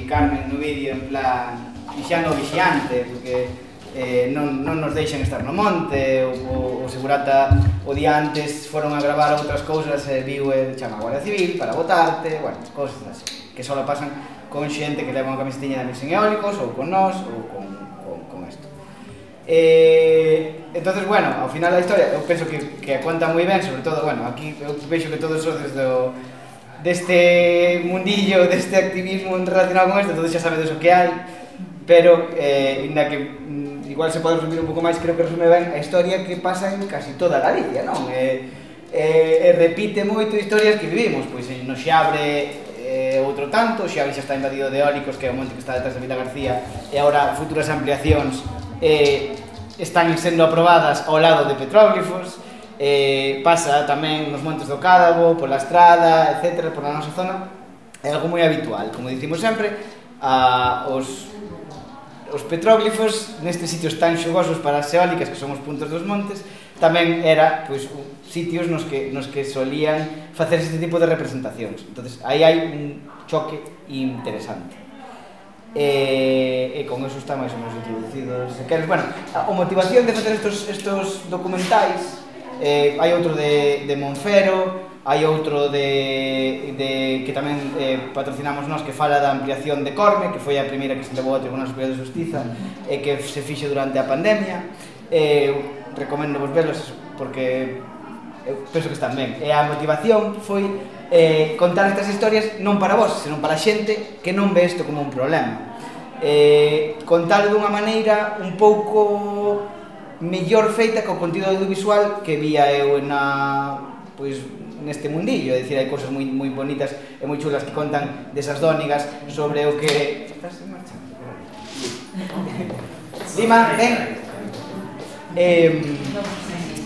implicarme no vídeo en plan fixando vixiante, porque eh, non, non nos deixan estar no monte, o, o, o segurata o día antes foron a gravar outras cousas e eh, viu e chama a Guardia Civil para votarte, bueno, cousas así, que só pasan con xente que leva unha camisetinha de misión eólicos ou con nós ou con, con, con esto. Eh, entonces, bueno, ao final da historia, eu penso que, que a conta moi ben, sobre todo, bueno, aquí eu vexo que todos sodes do, deste mundillo, deste activismo relacionado con isto, todos xa sabedes o que hai, pero eh, inda que mm, igual se pode resumir un pouco máis, creo que resume ben a historia que pasa en casi toda Galicia, non? Eh, eh, eh, repite moito historias que vivimos, pois no Xabre eh, outro tanto, Xabre xa está invadido de eólicos, que é o monte que está detrás de Vila García, e agora futuras ampliacións eh, están sendo aprobadas ao lado de petróglifos, eh, pasa tamén nos montes do Cádabo, pola Estrada, etc., por a nosa zona, é algo moi habitual. Como dicimos sempre, a, os, os petróglifos nestes sitios tan xogosos para as eólicas, que son os puntos dos montes, tamén era pois, sitios nos que, nos que solían facer este tipo de representacións. entonces aí hai un choque interesante. E, e con eso está máis ou menos introducido. Se queres, bueno, a, a motivación de facer estos, estos documentais eh, hai outro de, de Monfero, hai outro de, de que tamén eh, patrocinamos nós que fala da ampliación de Corme, que foi a primeira que se levou ao Tribunal Superior de Justiza e que se fixe durante a pandemia. Eh, recomendo vos velos porque eu penso que están ben. E a motivación foi eh, contar estas historias non para vos, senón para a xente que non ve isto como un problema. Eh, contalo dunha maneira un pouco mellor feita co contido audiovisual que vía eu na pois neste mundillo, é dicir, hai cousas moi moi bonitas e moi chulas que contan desas dónigas sobre o que estás en marcha. Dima, ven. Eh,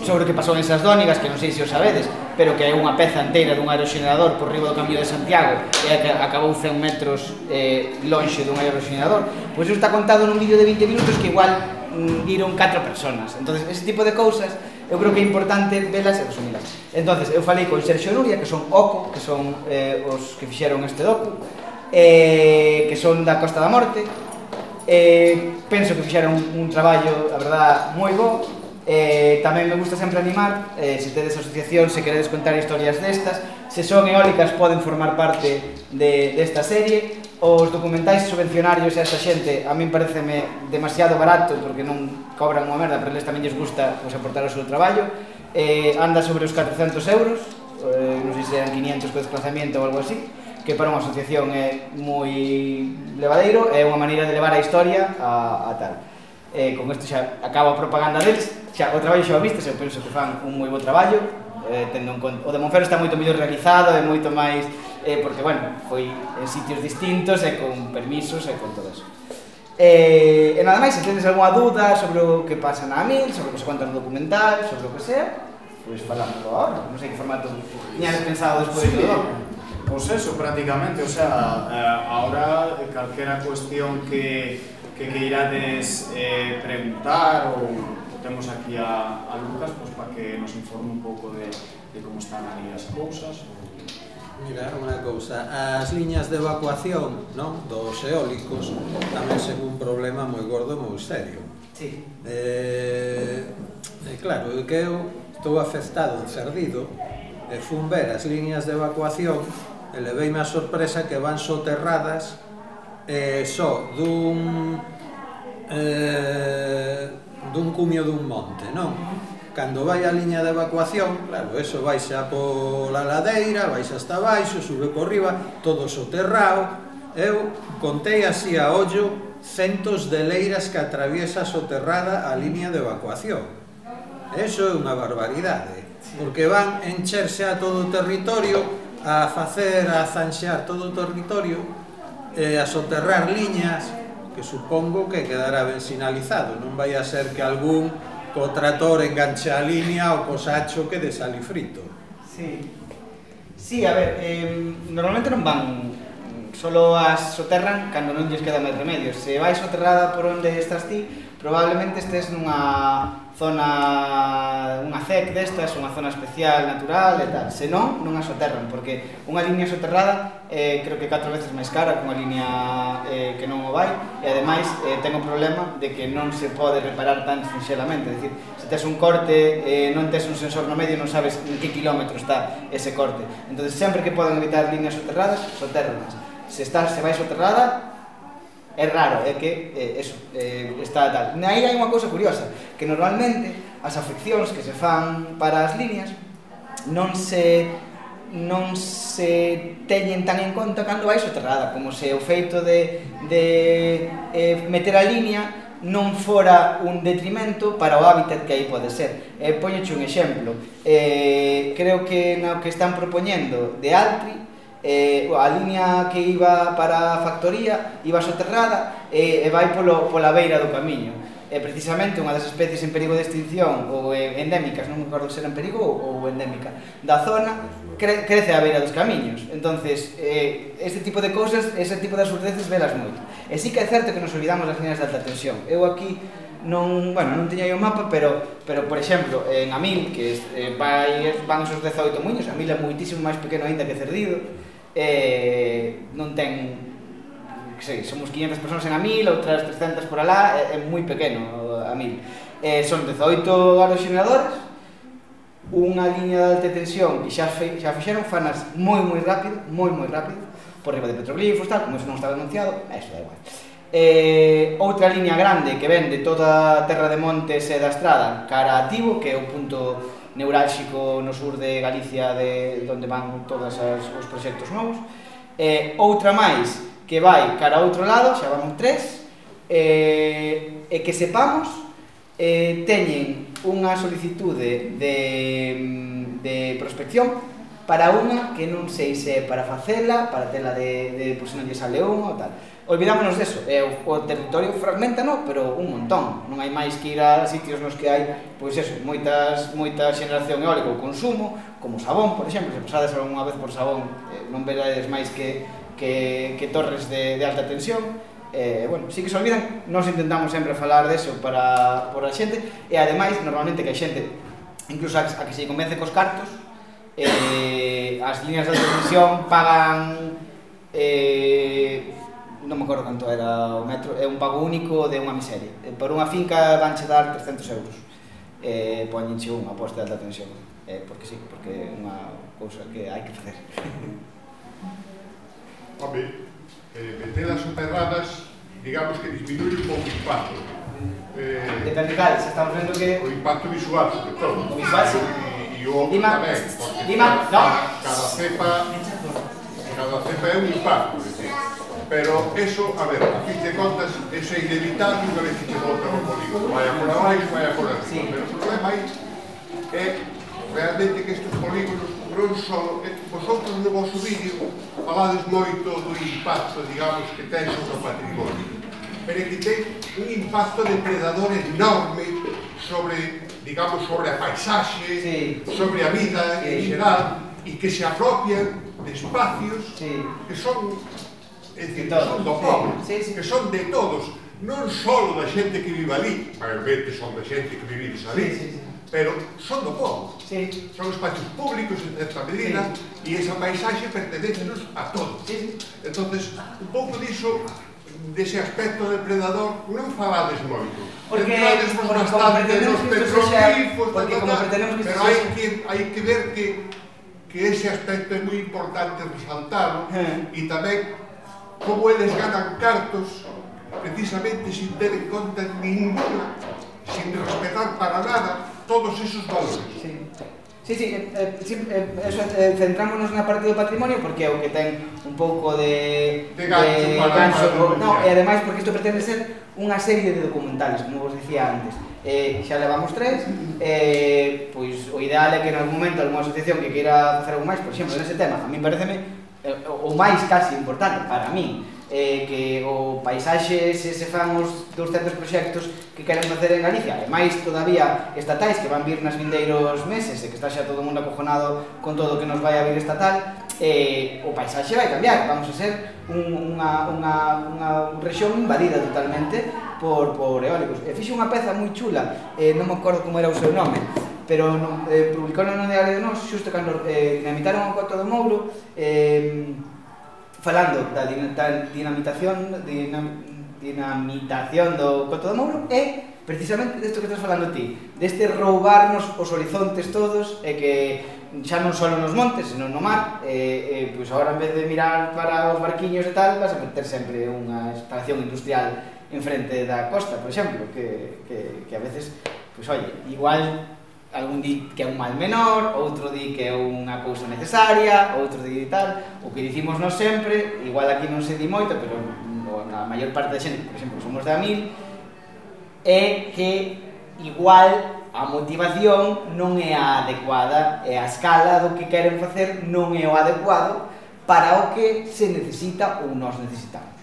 sobre o que pasou nesas dónigas, que non sei se o sabedes, pero que é unha peza inteira dun aeroxenerador por riba do cambio de Santiago e que acabou 100 metros eh, lonxe dun aeroxenerador. Pois iso está contado nun vídeo de 20 minutos que igual viron catro personas. entonces ese tipo de cousas eu creo que é importante velas e resumilas. entonces eu falei con Sergio Nuria, que son OCO, que son eh, os que fixeron este docu, eh, que son da Costa da Morte, eh, penso que fixeron un, un traballo, a verdad, moi bo, Eh, tamén me gusta sempre animar, eh, se tedes asociación, se queredes contar historias destas, se son eólicas poden formar parte de, desta serie, os documentais subvencionarios e esa xente a min pareceme demasiado barato porque non cobran unha merda, pero eles tamén lles gusta pois, aportar o seu traballo. Eh, anda sobre os 400 euros, eh, non sei se eran 500 co desplazamiento ou algo así, que para unha asociación é moi levadeiro, é unha maneira de levar a historia a, a tal. Eh, con isto xa acaba a propaganda deles, xa o traballo xa o viste, eu penso que fan un moi bo traballo, eh, tendo en conta, o de Monfero está moito mellor realizado, e moito máis eh, porque, bueno, foi en sitios distintos e con permisos e con todo eso. Eh, e nada máis, se tenes algunha dúda sobre o que pasa na AMIL, sobre o que se conta no documental, sobre o que sea, pois pues agora, non sei que formato tiñas pensado despois sí. do todo. Pois pues eso, prácticamente, o sea, eh, ahora calquera cuestión que, que queirades eh, preguntar ou temos aquí a, a Lucas pois, pues, para que nos informe un pouco de, de como están ali as cousas. Mira, unha cousa, as liñas de evacuación non dos eólicos tamén sen un problema moi gordo moi serio. Sí. Eh, eh, claro, que eu estou afectado en Cerdido, e fun ver as liñas de evacuación e leveime a sorpresa que van soterradas eh, só dun eh, dun cumio dun monte, non? cando vai a liña de evacuación, claro, eso vai xa pola ladeira, vai xa hasta baixo, sube por riba, todo soterrao. Eu contei así a ollo centos de leiras que atraviesa soterrada a liña de evacuación. Eso é unha barbaridade, porque van encherse a todo o territorio, a facer, a zanxear todo o territorio, eh, a soterrar liñas, que supongo que quedará ben sinalizado, non vai a ser que algún co trator enganche a línea o co sacho que de salifrito. Sí. Sí, a ver, eh, normalmente non van solo as soterran cando non lles queda máis remedio. Se vais soterrada por onde estás ti, probablemente estés nunha zona unha CEC destas, unha zona especial natural e tal. Se non, non a soterran, porque unha liña soterrada eh, creo que catro veces máis cara que unha liña eh, que non o vai e ademais eh, ten o problema de que non se pode reparar tan sinxelamente. É dicir, se tes un corte, eh, non tes un sensor no medio, non sabes en que kilómetro está ese corte. Entón, sempre que poden evitar liñas soterradas, soterranas. Se, está, se vai soterrada, é raro, é que é, eso, é, está tal. Aí hai unha cousa curiosa, que normalmente as afeccións que se fan para as líneas non se non se teñen tan en conta cando vai soterrada, como se o feito de, de eh, meter a línea non fora un detrimento para o hábitat que aí pode ser. Eh, poñoche un exemplo. Eh, creo que no que están propoñendo de Altri eh, a liña que iba para a factoría iba soterrada e, e vai polo, pola beira do camiño e precisamente unha das especies en perigo de extinción ou eh, endémicas, non me acordo se era en perigo ou endémica, da zona cre crece a beira dos camiños. Entonces, eh, este tipo de cousas, ese tipo de absurdeces velas moito. E sí que é certo que nos olvidamos das líneas de alta tensión. Eu aquí non, bueno, non teña o mapa, pero, pero por exemplo, en Amil, que é, eh, vai, van esos 18 muños, Amil é moitísimo máis pequeno aínda que Cerdido, eh, non ten que sei, somos 500 persoas en a mil, outras 300 por alá, é, é moi pequeno a mil. Eh, son 18 aerogeneradores, unha liña de alta tensión que xa, fe, xa fixeron fanas moi moi rápido, moi moi rápido, por riba de petroglifos, tal, como iso non estaba anunciado, eh, eso da igual. Eh, outra liña grande que vende toda a terra de Montes e da Estrada cara a Tibo, que é o punto neurálxico no sur de Galicia de onde van todos as, os proxectos novos. Eh, outra máis que vai cara a outro lado, xa vamos tres, eh, e que sepamos, eh, teñen unha solicitude de, de prospección para unha que non sei se é para facela, para tela de, de por se non lle sale ou tal. Olvidámonos deso, é, o, o territorio fragmenta, no, pero un montón. Non hai máis que ir a sitios nos que hai, pois eso, moitas, moita xeneración eólica ou consumo, como Sabón, por exemplo, se pasades algunha vez por Sabón, eh, non verades máis que, que, que torres de, de alta tensión, eh, bueno, si sí que se olvidan, nos intentamos sempre falar deso para, por a xente, e ademais, normalmente que a xente, incluso a, a que se convence cos cartos, eh, as líneas de televisión pagan eh, non me acordo canto era o metro, é un pago único de unha miseria. Eh, por unha finca vanche dar 300 euros. Eh, poñenche unha posta de alta tensión. Eh, porque sí, porque é unha cousa que hai que facer. Home, eh, metelas soterradas, digamos que disminuye un pouco o impacto. Eh, Depende, claro, se estamos vendo que... O impacto visual, sobre todo. O visual, sí. Eh, più o meno ma, no. cada, cepa, cada cepa é un impacto decir, pero eso, a ver, a fin de contas eso é inevitable unha vez que se volta o polígono vai a por abaixo, vai a por arriba sí. pero o problema é, é realmente que estes polígonos non só, eh, vosotros no vosso vídeo falades moito do impacto digamos que ten sobre o patrimonio pero que ten un impacto depredador enorme sobre digamos, sobre a paisaxe, sí. sobre a vida sí. en xeral, e que se apropian de espacios sí. que son, é dicir, todos, son do povo, sí. sí, sí. que son de todos, non só da xente que vive ali, realmente son da xente que vive ali, sí, sí, sí. pero son do povo. Sí. Son espacios públicos en certa medida sí. e esa paisaxe pertenecenos a todos. Sí, sí. Entonces, un pouco diso dese aspecto depredador non falades moito. Porque, Entrades porque bastante nos petroglifos, porque, ta, ta, ta, pero hai que, hai que ver que que ese aspecto é moi importante resaltalo eh. e tamén como eles ganan cartos precisamente sin ter en conta ninguna, sin respetar para nada todos esos valores. Sí. Sí, sí, eh, eh, sí, eh, eso, eh, centrámonos na parte do patrimonio porque é o que ten un pouco de, de gancho, gancho no, e ademais porque isto pretende ser unha serie de documentales, como vos dicía antes. Eh, xa levamos tres, eh, pois o ideal é que en algún momento algunha asociación que queira facer algo máis, por exemplo, nese tema, a mí pareceme eh, o máis casi importante para mí eh, que o paisaxe se, se fan os 200 proxectos que queren facer en Galicia e máis todavía estatais que van vir nas vindeiros meses e que está xa todo o mundo acojonado con todo o que nos vai a vir estatal eh, o paisaxe vai cambiar. Vamos a ser un, unha, unha, unha rexión invadida totalmente por, por eólicos. E fixe unha peza moi chula eh, non me acordo como era o seu nome pero no, eh, publicou no Diario de Nos xusto cando eh, dinamitaron o Coto do Mouro eh, falando da, da dinamitación dinam, dinamitación do Coto do Mouro e precisamente desto que estás falando ti, deste roubarnos os horizontes todos e que xa non só nos montes, senón no mar, e, e pois agora en vez de mirar para os barquiños e tal, vas a meter sempre unha instalación industrial en frente da costa, por exemplo, que, que, que a veces, pois oye, igual algún di que é un mal menor, outro di que é unha cousa necesaria, outro di tal, o que dicimos nos sempre, igual aquí non se di moito, pero a maior parte da xente, por exemplo, somos da mil, é que igual a motivación non é a adecuada, e a escala do que queren facer non é o adecuado para o que se necesita ou nós necesitamos.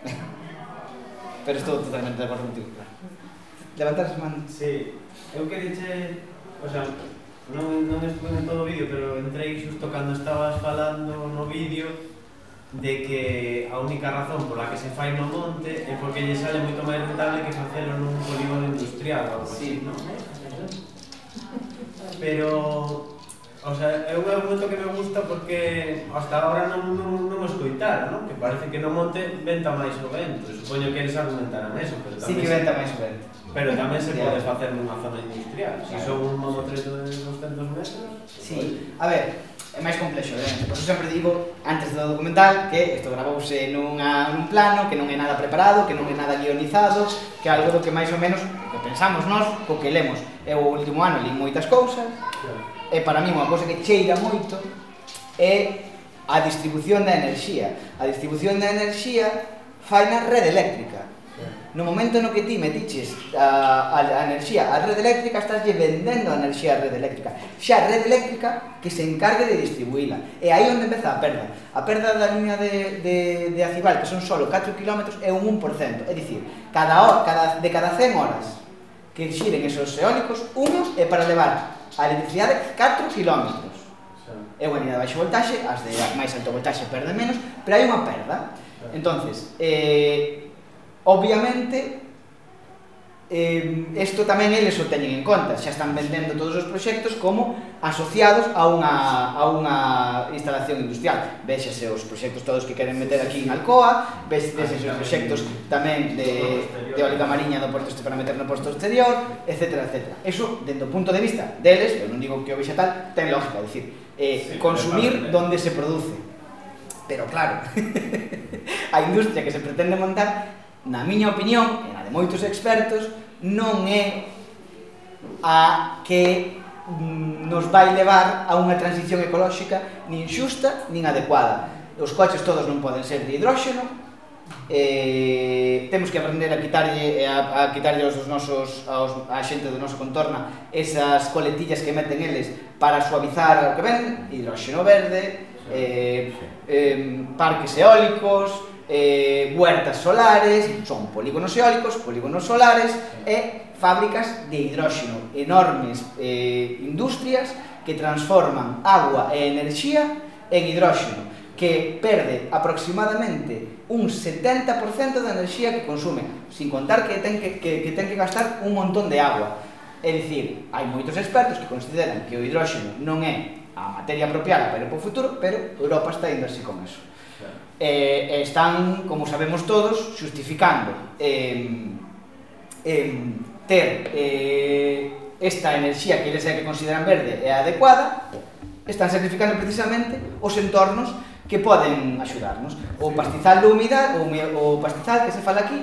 Pero estou totalmente de acordo contigo. Levantar as manos. Sí. Eu que diche, o sea, non, non estuve en todo o vídeo, pero entrei xusto cando estabas falando no vídeo de que a única razón pola que se fai no monte é porque lle sale moito máis rentable que facelo nun polígono industrial ou algo así, sí. non? Pero, o sea, é un argumento que me gusta porque hasta agora non, non, non o escoitara, non? Que parece que no monte venta máis o vento, supoño que eles argumentaran eso, pero tamén... Sí que venta máis o vento. Pero tamén se pode facer nunha zona industrial. Se si son un monotreto de 200 metros... Sí, a ver, é máis complexo, obviamente. Por eso sempre digo, antes do documental, que isto grabouse nunha, nun plano, que non é nada preparado, que non é nada guionizado, que é algo do que máis ou menos que pensamos nós, co que lemos. Eu o último ano li moitas cousas, e para mí unha cousa que cheira moito é a distribución da enerxía. A distribución da enerxía fai na rede eléctrica. No momento no que ti metiches a, a, a enerxía a rede eléctrica, estáslle vendendo a enerxía a rede eléctrica. Xa a rede eléctrica que se encargue de distribuíla. E aí onde empeza a perda. A perda da liña de, de, de Acibal, que son solo 4 km, é un 1%. É dicir, cada hora, cada, de cada 100 horas que xiren esos eólicos, unos é para levar a electricidade 4 km. É unha liña de baixo voltaxe, as de máis alto voltaxe perde menos, pero hai unha perda. Entonces, eh, Obviamente, eh, esto tamén eles o teñen en conta, xa están vendendo todos os proxectos como asociados a unha, a unha instalación industrial. Véxase os proxectos todos que queren meter aquí en Alcoa, véxase os proxectos tamén de, de Ólica Mariña do Porto Este para meter no Porto Exterior, etc. etc. Eso, dentro do punto de vista deles, eu non digo que o vexa tal, ten lógica, dicir, eh, sí, consumir donde se produce. Pero claro, a industria que se pretende montar na miña opinión, e na de moitos expertos, non é a que mm, nos vai levar a unha transición ecolóxica nin xusta nin adecuada. Os coches todos non poden ser de hidróxeno, eh, temos que aprender a quitarlle a, a quitarlle aos nosos aos, a xente do noso contorna esas coletillas que meten eles para suavizar o que ven, hidróxeno verde, eh, eh, parques eólicos, eh, huertas solares, son polígonos eólicos, polígonos solares e fábricas de hidróxeno, enormes eh, industrias que transforman agua e enerxía en hidróxeno, que perde aproximadamente un 70% da enerxía que consume, sin contar que ten que, que, que ten que gastar un montón de agua. É dicir, hai moitos expertos que consideran que o hidróxeno non é a materia apropiada para o futuro, pero Europa está indo así con eso eh, están, como sabemos todos, justificando eh, eh, ter eh, esta enerxía que eles é que consideran verde é adecuada, están sacrificando precisamente os entornos que poden axudarnos. O pastizal de humidade, o, o pastizal que se fala aquí,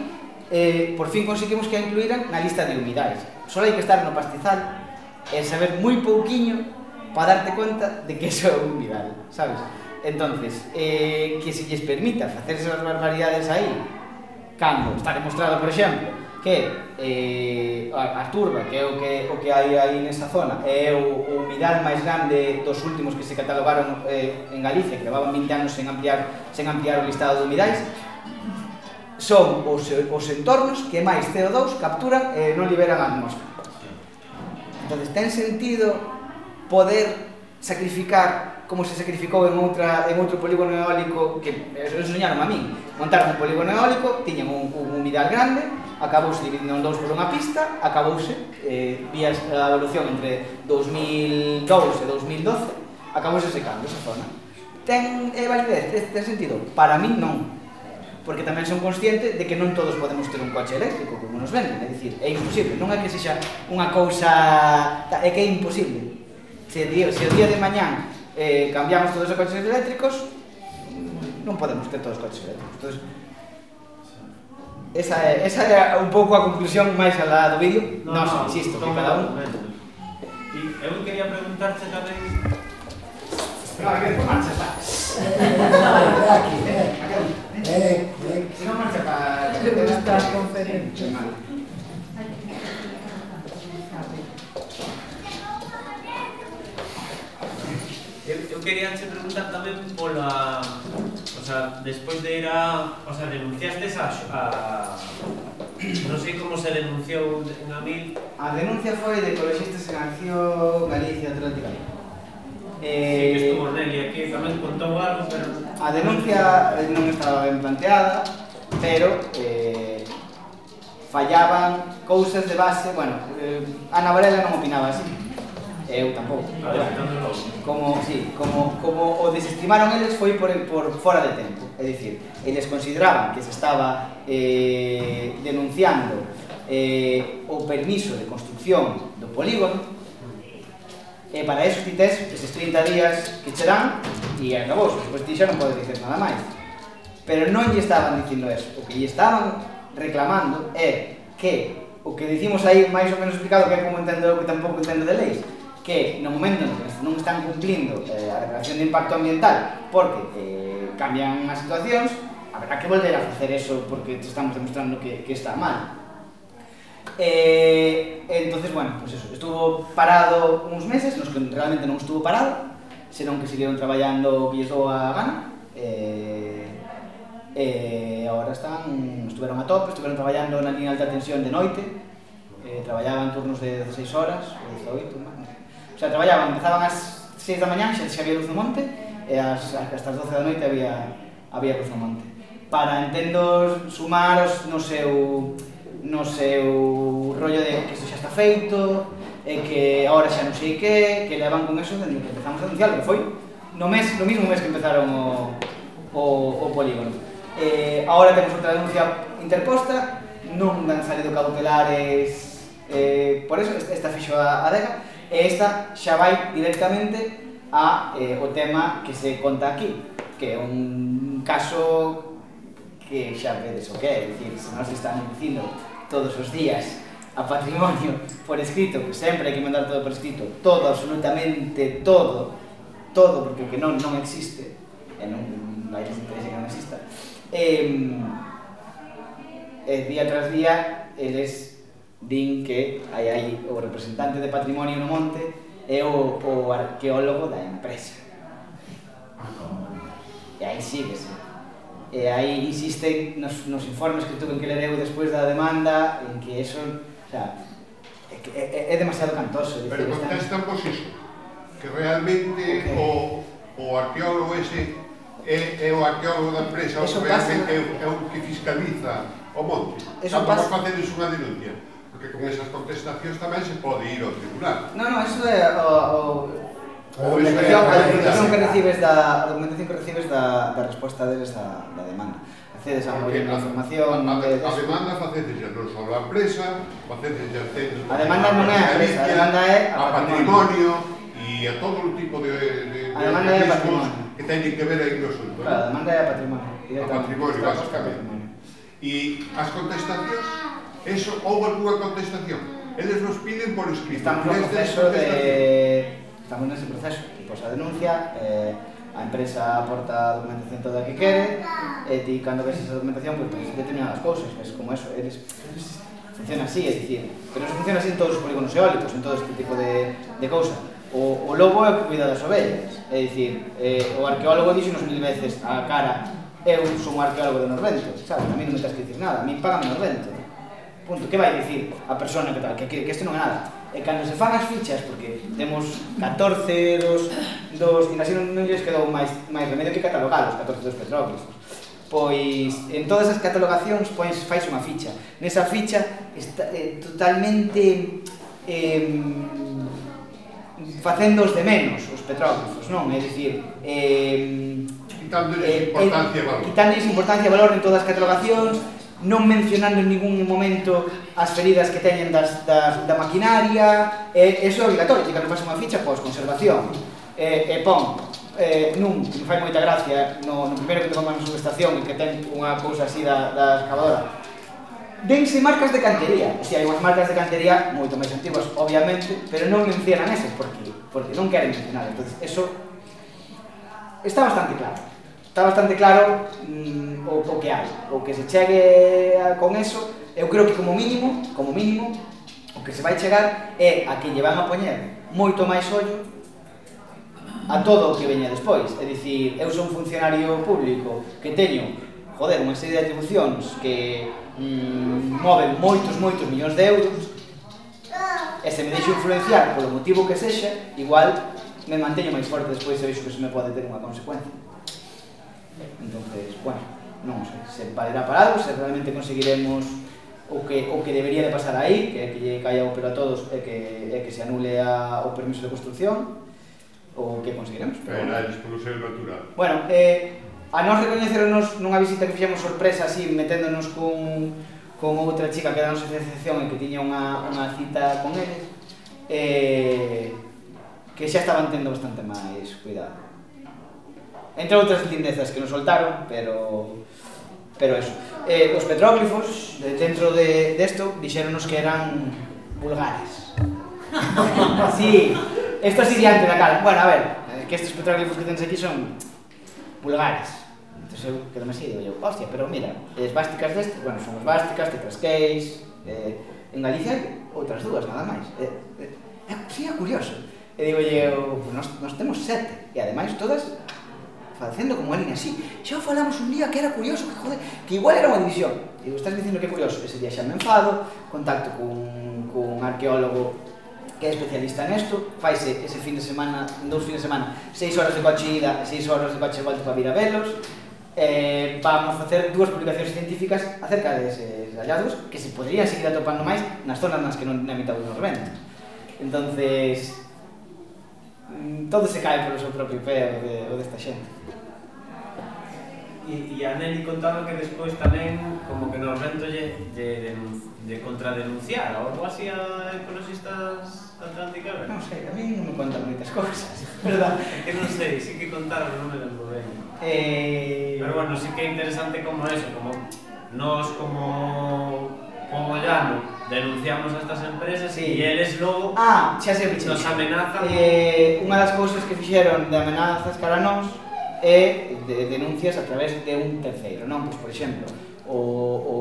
eh, por fin conseguimos que a incluíran na lista de humidades. Só hai que estar no pastizal e saber moi pouquiño para darte conta de que eso é humidade, sabes? Entonces, eh, que se lles permita facer esas barbaridades aí, cando está demostrado, por exemplo, que eh, a, a turba, que é o que, o que hai aí nesa zona, é o, o miral máis grande dos últimos que se catalogaron eh, en Galicia, que levaban 20 anos sen ampliar, sen ampliar o listado de mirais, son os, os entornos que máis CO2 capturan e eh, non liberan a atmosfera. Entón, ten sentido poder sacrificar como se sacrificou en outra en outro polígono eólico que eles soñaron a mí Montaron un polígono eólico, tiñan un, un humidal grande, acabouse dividindo en dous por unha pista, acabouse, eh, vías a evolución entre 2002 e 2012, acabouse secando esa zona. Ten eh, validez, ten sentido? Para mí non. Porque tamén son consciente de que non todos podemos ter un coche eléctrico como nos venden, é dicir, é imposible, non é que sexa unha cousa, é que é imposible se, día, se o día de mañán eh, cambiamos todos os coches eléctricos, non podemos ter todos os coches eléctricos. Entonces, esa, é, esa é un pouco a conclusión máis alá do vídeo. Non, no, no, insisto, no, que cada un... E eu quería preguntarte tamén... No, hai que marcha, pa. Eh, aquí, eh. Eh, eh. Se non marcha pa... Te gusta a conferencia. Vale. quería che preguntar tamén pola... O sea, despois de ir a... O sea, denunciaste a... a non sei como se denunciou en a mil... A denuncia foi de Ecologistas en Acción Galicia Atlántica. Eh, sí, que eh, estuvo Nelly aquí, tamén contou algo, pero... A denuncia non estaba ben planteada, pero eh, fallaban cousas de base... Bueno, eh, Ana Varela non opinaba así, eu tampouco. Bueno, como, sí, como, como o desestimaron eles foi por, por fora de tempo. É dicir, eles consideraban que se estaba eh, denunciando eh, o permiso de construcción do polígono e para eso ti tes eses 30 días que che dan e acabou, pois ti xa non podes dicer nada máis pero non lle estaban dicindo eso. O que lle estaban reclamando é que o que dicimos aí máis ou menos explicado que é como entendo eu que tampouco entendo de leis que no momento no que non están cumplindo eh, a declaración de impacto ambiental porque eh, cambian as situacións, habrá que volver a facer eso porque te estamos demostrando que, que está mal. Eh, entonces, bueno, pues eso, estuvo parado uns meses, nos que realmente non estuvo parado, senón que siguieron traballando que a gana, eh, eh, ahora están, estuveron a tope, estuveron traballando na línea alta tensión de noite, eh, traballaban turnos de 16 horas, ou 18, xa traballaban, empezaban ás 6 da mañá, xa, xa había luz no monte, e as, hasta as 12 da noite había, había luz no monte. Para entendo sumaros no seu, no seu rollo de que isto xa está feito, e que ahora xa non sei que, que levan con eso dende que empezamos a anunciar, que foi no mes, no mismo mes que empezaron o, o, o polígono. Eh, ahora temos outra denuncia interposta, non han salido cautelares eh, por eso, esta fixo a, a DEGA, e esta xa vai directamente a eh, o tema que se conta aquí, que é un caso que xa vedes o que é, dicir, se nos están dicindo todos os días a patrimonio por escrito, que sempre hai que mandar todo por escrito, todo, absolutamente todo, todo, porque o que non, non existe, e non vai interese que non exista, eh, e día tras día eles din que hai aí o representante de patrimonio no monte é o, o arqueólogo da empresa. E aí síguese. E aí insisten nos, nos informes que tuve que ler eu despois da demanda en que eso, o sea, é, é, é demasiado cantoso. Pero contestan vos iso, que realmente okay. o, o arqueólogo ese é, é o arqueólogo da empresa, o realmente pasa... é, é o que fiscaliza o monte. Eso Tanto pasa... facedes unha denuncia porque con esas contestacións tamén se pode ir ao tribunal. Non, non, iso é o, o A documentación, a documentación que recibes da a documentación que recibes da, da resposta deles da, da demanda. Accedes a mover a información... A, a, de, a demanda facedes ya non só a empresa, facedes ya. A demanda non é a empresa, a demanda é a, a patrimonio e a todo o tipo de, de, de a demanda é a patrimonio. que teñen que ver aí no asunto. Claro, a demanda é a patrimonio. A patrimonio, basicamente. E as contestacións Eso houve algunha contestación. Eles nos piden por escrito. Estamos no proceso de... Estamos nese proceso. Pois a denuncia, eh, a empresa aporta a documentación toda que quere, e ti, cando ves esa documentación, pois pues, determinadas cousas, ves como eso, eles funciona así, é dicir, pero non funciona así en todos os polígonos eólicos, en todo este tipo de, de cousa. O, o lobo é o que cuida das ovellas, é dicir, eh, o arqueólogo dixonos mil veces a cara eu son un arqueólogo de Norvento, sabes, a mí non me estás que dicir nada, a mí págame Norvento punto que vai dicir a persona que tal, que, que, que este non é nada. E cando se fan as fichas, porque temos 14 dos, dos e así non lles quedou máis, máis remedio que catalogalos, 14 dos petróglifos. Pois en todas as catalogacións pois, fais unha ficha. Nesa ficha está eh, totalmente eh, facéndoos de menos os petróglifos, non? É dicir, eh, quitándoles importancia e valor. Quitándoles importancia e valor en todas as catalogacións, non mencionando en ningún momento as feridas que teñen das, das, da maquinaria, e, eso é obligatorio, que cando faz unha ficha, pois, conservación, e, e pon, eh, nun, que me fai moita gracia, no, no primeiro que tomamos subestación e que ten unha cousa así da, da excavadora, dense marcas de cantería, o hai unhas marcas de cantería moito máis antiguas, obviamente, pero non mencionan esas, porque, porque non queren mencionar, entonces, eso está bastante claro está bastante claro mm, o, o que hai, o que se chegue a, con eso, eu creo que como mínimo, como mínimo, o que se vai chegar é a que lle van a poñer moito máis ollo a todo o que veña despois. É dicir, eu son funcionario público que teño, joder, unha serie de atribucións que mm, moven moitos, moitos millóns de euros e se me deixo influenciar polo motivo que sexa, igual me manteño máis forte despois e veixo que se me pode ter unha consecuencia entonces, bueno, non sei se valerá algo, se realmente conseguiremos o que, o que debería de pasar aí, que é que lle caia o pelo a todos e que, é que se anule a, o permiso de construción, o que conseguiremos. Pero, bueno, eles polo ser natural. Bueno, eh, a nos recoñeceronos nunha visita que fixemos sorpresa, así, meténdonos con, con outra chica que era a nosa asociación e que tiña unha, unha cita con eles, eh, que xa estaban tendo bastante máis cuidado. Entre outras lindezas que nos soltaron, pero pero eso. Eh, os petróglifos de dentro de desto de dixéronos que eran vulgares. sí, esto sí diante da cara. Bueno, a ver, eh, que estes petróglifos que tens aquí son vulgares. Entonces eu quedo así, digo eu, hostia, pero mira, esvásticas destas, bueno, son esvásticas, tetrasqueis, eh, en Galicia hai outras dúas, nada máis. Eh, eh, sí, é curioso. E digo eu, pues, nos, nos temos sete, e ademais todas facendo como alguén así. Xa falamos un día que era curioso, que joder, que igual era unha división. Digo, estás dicindo que é curioso, ese día xa me enfado, contacto cun, cun arqueólogo que é especialista nesto, faise ese fin de semana, en dous fines de semana, seis horas de coche ida, seis horas de coche volta para vir a velos, eh, vamos facer dúas publicacións científicas acerca deses hallazgos que se podrían seguir atopando máis nas zonas nas que non na mitad dos ventas. Entonces, mm, todo se cae polo seu propio pé o, de, o desta xente. E, e a Nelly contaba que despois tamén como que nos vento lle, lle, de contradenunciar ou algo así a ecologistas atlánticas non sei, a mí non me contan moitas cousas verdad? que non sei, sí que contaron, non me lembro ben eh... pero bueno, sí que é interesante como eso como nós como como llano denunciamos a estas empresas sí. e eles logo ah, xa sei, nos amenazan eh, unha das cousas que fixeron de amenazas cara nós e de, denuncias a través de un terceiro, non? Pois, por exemplo, o, o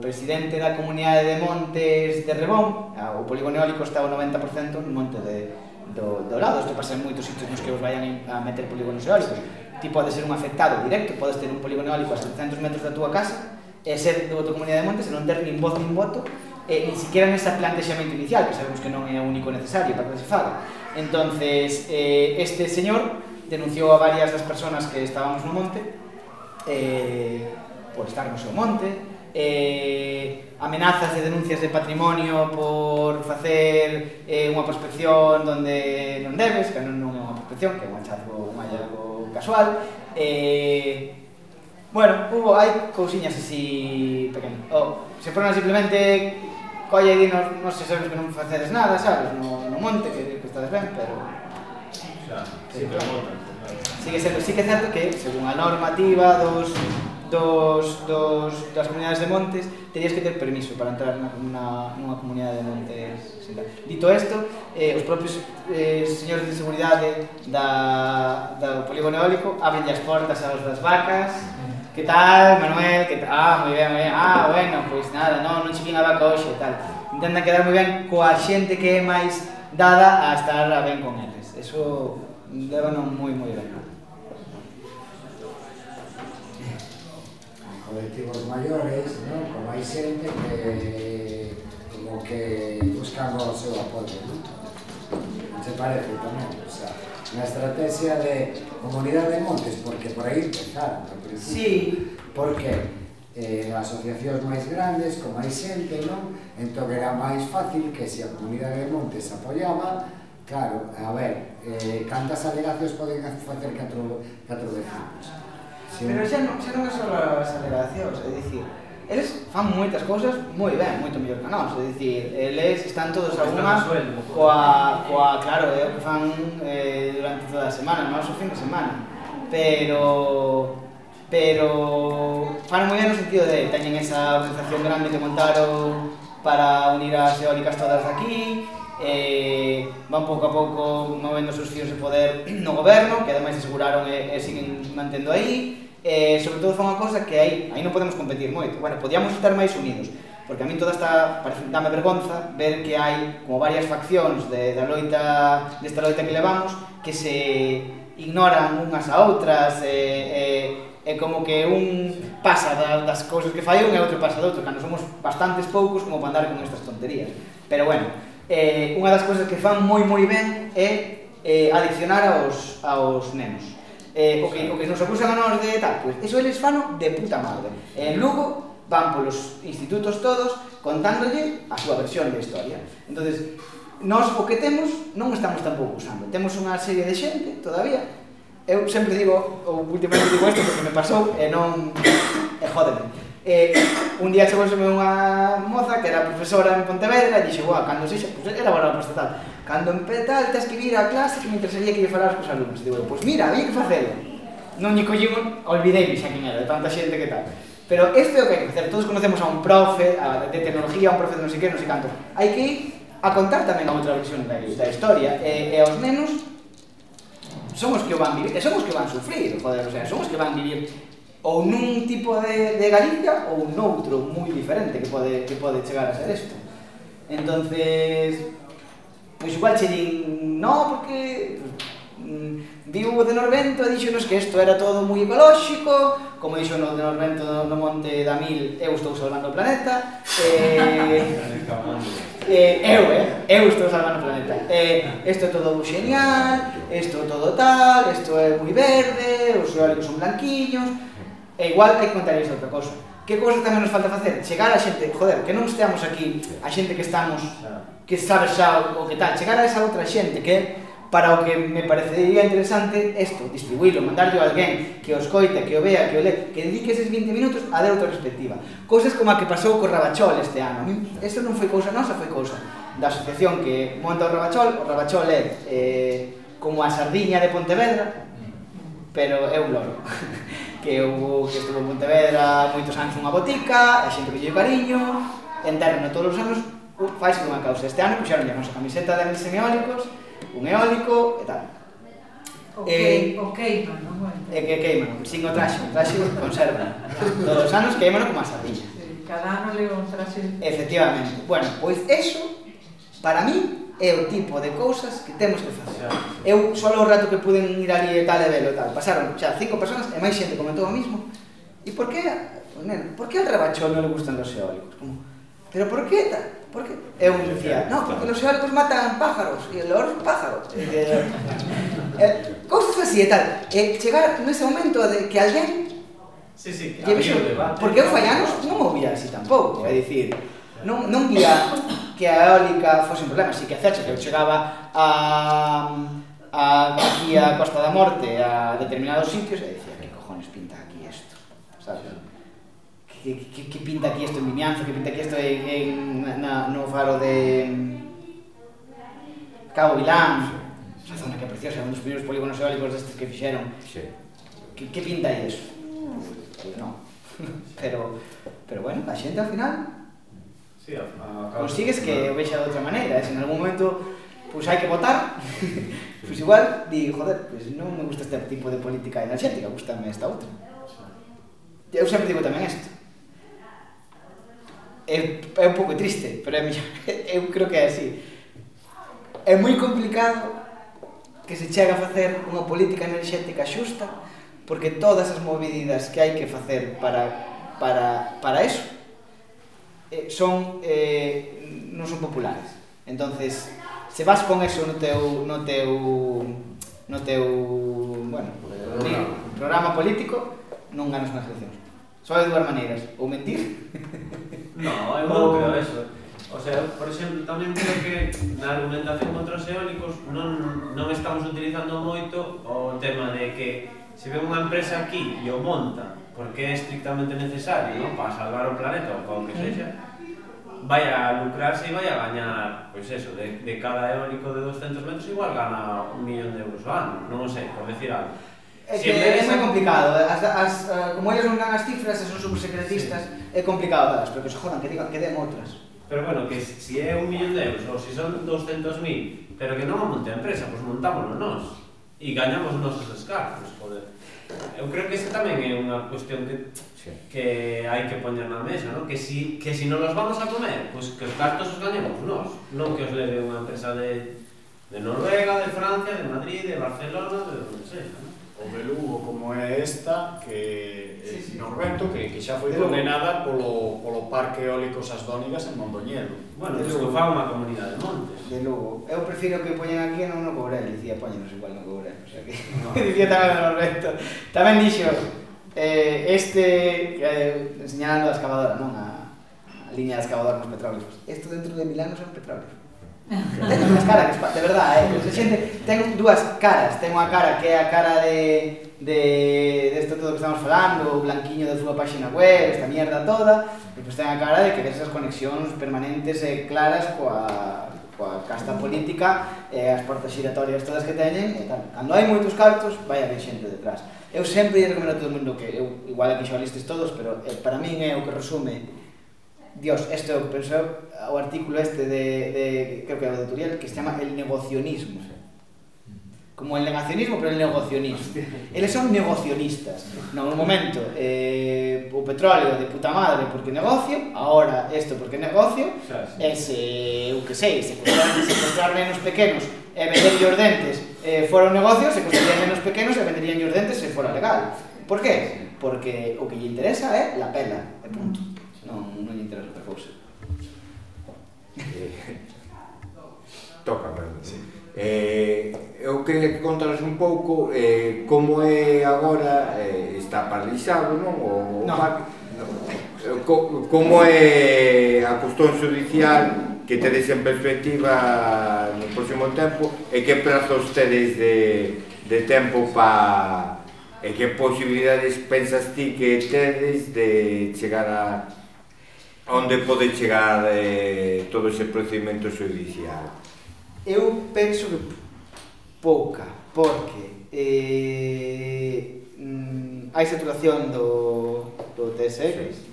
presidente da comunidade de Montes de Rebón, ah, o polígono eólico está o 90% no monte de, do, do lado, isto pasa en moitos sitios nos que vos vayan a meter polígonos eólicos. Ti podes ser un afectado directo, podes ter un polígono eólico a 700 metros da túa casa, e ser de outra comunidade de Montes e non ter nin voz nin voto, e ni siquiera nesa plantexamento inicial, que sabemos que non é o único necesario para que se faga. Entonces, eh, este señor denunciou a varias das persoas que estábamos no monte eh, por estar no seu monte eh, amenazas de denuncias de patrimonio por facer eh, unha prospección donde non debes que non, non é unha prospección, que é un hallazgo, un hallazgo casual eh, Bueno, hubo, hai cousiñas así pequenas. O, se foron simplemente colle e dinos, non se sabes que non facedes nada, sabes, no, no monte, que, que estades ben, pero... Xa. Sí, sigue sendo, sí que é certo que, según a normativa dos, dos, dos, das comunidades de montes, terías que ter permiso para entrar na, na, nunha comunidade de montes. Dito isto, eh, os propios eh, señores de seguridade da, da polígono eólico abren as portas aos das vacas, Que tal, Manuel? Que tal? Ah, moi ben, moi ben. Ah, bueno, pois nada, non, non che vin a vaca hoxe e tal. Intentan quedar moi ben coa xente que é máis dada a estar a ben con eles. Eso Lébano moi, moi ben. colectivos maiores, non? como hai xente que eh, como que buscando o seu apoio, non? Se parece tamén, o sea, na estrategia de Comunidade de Montes, porque por aí empezaron, no principio. Sí. Porque eh, asociacións máis grandes, con máis xente, non? Entón era máis fácil que se a Comunidade de Montes apoiaba, Claro, a ver, eh, cantas alegacións poden facer catro, catro vecinos? Sí. Ah, pero xa non, xa non é só as alegacións, é dicir, eles fan moitas cousas moi ben, moito mellor que nós, é dicir, eles están todos a unha coa, coa, claro, é o que fan eh, durante toda a semana, non o fin de semana, pero pero fan moi ben no sentido de teñen esa organización grande que montaron para unir as eólicas todas aquí, eh, van pouco a pouco movendo os seus fios de poder no goberno, que ademais aseguraron e, e siguen mantendo aí, e sobre todo foi unha cosa que aí, aí non podemos competir moito. Bueno, podíamos estar máis unidos, porque a mí toda esta parece, dame vergonza ver que hai como varias faccións de, da loita, desta loita que levamos que se ignoran unhas a outras, e, e, é como que un pasa da, das cousas que fai un e outro pasa do outro, cando somos bastantes poucos como para andar con estas tonterías. Pero bueno, eh, unha das cousas que fan moi moi ben é eh, adicionar aos, aos nenos. Eh, o, que, o que nos acusan a nós de tal, pois eso eles fano de puta madre. En Lugo van polos institutos todos contándolle a súa versión da historia. entonces nós o que temos non estamos tampouco usando. Temos unha serie de xente todavía. Eu sempre digo, ou últimamente digo isto porque me pasou e non... e jódeme. Eh, un día chegóseme unha moza que era profesora en Pontevedra e dixo, "Buah, cando sexa, pois pues, era para para estatal. Cando empeta tal, tes que vir á clase que me interesaría que lle falaras cos alumnos." Digo, "Pois pues mira, había que facelo." Non lle collín, olvidei xa quen era, de tanta xente que tal. Pero isto é o que hai que facer. Todos conocemos a un profe a, de tecnología, a un profe de non sei que, non sei canto. Hai que ir a contar tamén a outra versión da, da historia. E, e aos nenos somos que o van vivir, e somos que van sufrir, joder, o sea, somos que van vivir ou nun tipo de, de Galicia ou noutro moi diferente que pode, que pode chegar a ser isto. Entonces, pois igual che din, no, porque mm, viu de Norvento e dixonos que isto era todo moi ecolóxico, como dixo no de Norvento no Monte da Mil, eu estou salvando o planeta, eh, eh, eu, eh, eu estou salvando o planeta, eh, isto é todo genial, isto é todo tal, isto é moi verde, os eólicos son blanquiños, E igual hai que contarles outra cosa. Que cousas tamén nos falta facer? Chegar a xente, joder, que non esteamos aquí a xente que estamos, que sabe xa o que tal, chegar a esa outra xente que para o que me parecería interesante isto, distribuílo, mandarlo a alguén que o escoite, que o vea, que o le, que dedique eses 20 minutos a dar outra perspectiva. Cousas como a que pasou co Rabachol este ano. Eso non foi cousa nosa, foi cousa da asociación que monta o Rabachol. O Rabachol é eh, como a sardiña de Pontevedra, mm. pero é un loro. que o, que estuvo en Pontevedra moitos anos unha botica, a xente que lle cariño, enterno todos os anos, uh, faise unha causa. Este ano puxeron a nosa camiseta de Amilsen Eólicos, un eólico e tal. O, eh, que, o queima, non? E que queima, sin o traxe, o traxe conserva. todos os anos queimano como a sardinha. Sí, cada ano leva un traxe... Efectivamente. Bueno, pois eso, para mí, é o tipo de cousas que temos que facer. Eu só o rato que puden ir ali e tal e velo e tal. Pasaron xa cinco persoas e máis xente comentou o mismo. E por que, neno, por que al rebachón non le gustan os eólicos? Como, pero por que, por que? Eu dicía, no, porque os eólicos matan pájaros e o oro pájaro. E, eh, cousas así e tal. E chegar nese momento de que alguén Sí, sí, que había un debate. Porque eu fallanos non o vía así tampouco, é dicir, non, non vía que a eólica fose un problema, si que acecha que eu chegaba a, a, aquí a Costa da Morte a determinados sitios e dicía que cojones pinta aquí isto, sabes? Que, que, que pinta aquí isto en Vimianzo, que pinta aquí isto en, en, na, no faro de Cabo Vilán, Esa zona que é preciosa, un dos primeiros polígonos eólicos destes que fixeron. Sí. Que, que pinta aí eso? pues, no. pero, pero bueno, a xente ao final Sí, a, a Consigues que o vexa de outra maneira, ¿eh? se en algún momento pois hai que votar, pois igual di, joder, pois non me gusta este tipo de política enerxética, gustame esta outra. Eu sempre digo tamén isto. É, é un pouco triste, pero é mellor. eu creo que é así. É moi complicado que se chega a facer unha política enerxética xusta porque todas as movidas que hai que facer para, para, para eso eh, son eh, non son populares. Entonces, se vas con eso no teu no teu no teu, bueno, programa, programa político, non ganas nas eleccións. Só hai dúas maneiras, ou mentir. No, eu non creo eso. O sea, por exemplo, tamén creo que na argumentación contra os eólicos non, non estamos utilizando moito o tema de que se ve unha empresa aquí e o monta porque é estrictamente necesario, non? Para salvar o planeta, ou con que sexa, vai a lucrarse e vai a gañar, pois eso, de, de cada eólico de 200 metros igual gana un millón de euros ao ano, non o sei, por decir algo. É si que é moi complicado, as, as, uh, como eles non dan as cifras e son subsecretistas, sí. é complicado dadas, pero que se jodan, que digan que den outras. Pero bueno, que si é un millón de euros ou se si son 200.000, pero que non a monte a empresa, pois pues montámoslo nós. E gañamos os nosos escartos, joder eu creo que esa tamén é unha cuestión que sí. que hai que poñer na mesa, ¿no? que si que si non os vamos a comer, pois pues que os cartos os gañemos nós, non que os leve unha empresa de, de Noruega, de Francia, de Madrid, de Barcelona, de onde sei, ¿no? O de Lugo como é esta que sí. Norberto, que, que xa foi Pero... condenada polo, polo Parque Eólico Sasdónigas en Mondoñedo. Bueno, que isto fa unha comunidade de montes. De Lugo. Eu prefiro que poñan aquí e non no Cobrel, dicía, poñenos igual no Cobrel. O sea que... No. dicía tamén Norberto. Tamén dixo, eh, este, eh, enseñando a excavadora, non a, a liña de excavadora nos petróleos. Isto dentro de Milán non son petróleos. Ten unhas caras, de verdade, eh? xente ten dúas caras, ten unha cara que é a cara de de, de esto todo que estamos falando, o Blanquiño da súa páxina web, esta mierda toda, e pois pues, ten a cara de que ves esas conexións permanentes e claras coa, coa casta política e as portas giratorias todas que teñen e tal. Cando hai moitos cartos, vai haber xente detrás. Eu sempre recomendo a todo mundo que, eu, igual aquí xa listes todos, pero eh, para min é o que resume Dios, este é o que pensou o artículo este de, de creo que é o de Turiel, que se chama El negocionismo. Sí como el negacionismo, pero el negocionismo. Hostia. Eles son negocionistas. No, un momento, eh, o petróleo de puta madre porque negocio, ahora esto porque negocio, xa, sí. ese, eh, o que sei, se secuestrar nenos pequenos e vender os dentes eh, fora un negocio, se costarían menos pequenos e venderían os dentes se fora legal. Por qué? Porque o que lle interesa é la pela, e punto. Non, non lle interesa outra cousa. Eh, toca, sí. Eh, eu queria que contaras un pouco eh, como é agora, eh, está paralizado, non? O, no, parque. No. Eh, co, como é a cuestión judicial que tedes en perspectiva no próximo tempo e que prazos tedes de, de tempo para e que posibilidades pensas ti que tedes de chegar a onde pode chegar eh, todo ese procedimento judicial? Eu penso que pouca, porque eh, mm, hai saturación do, do TSX, sí.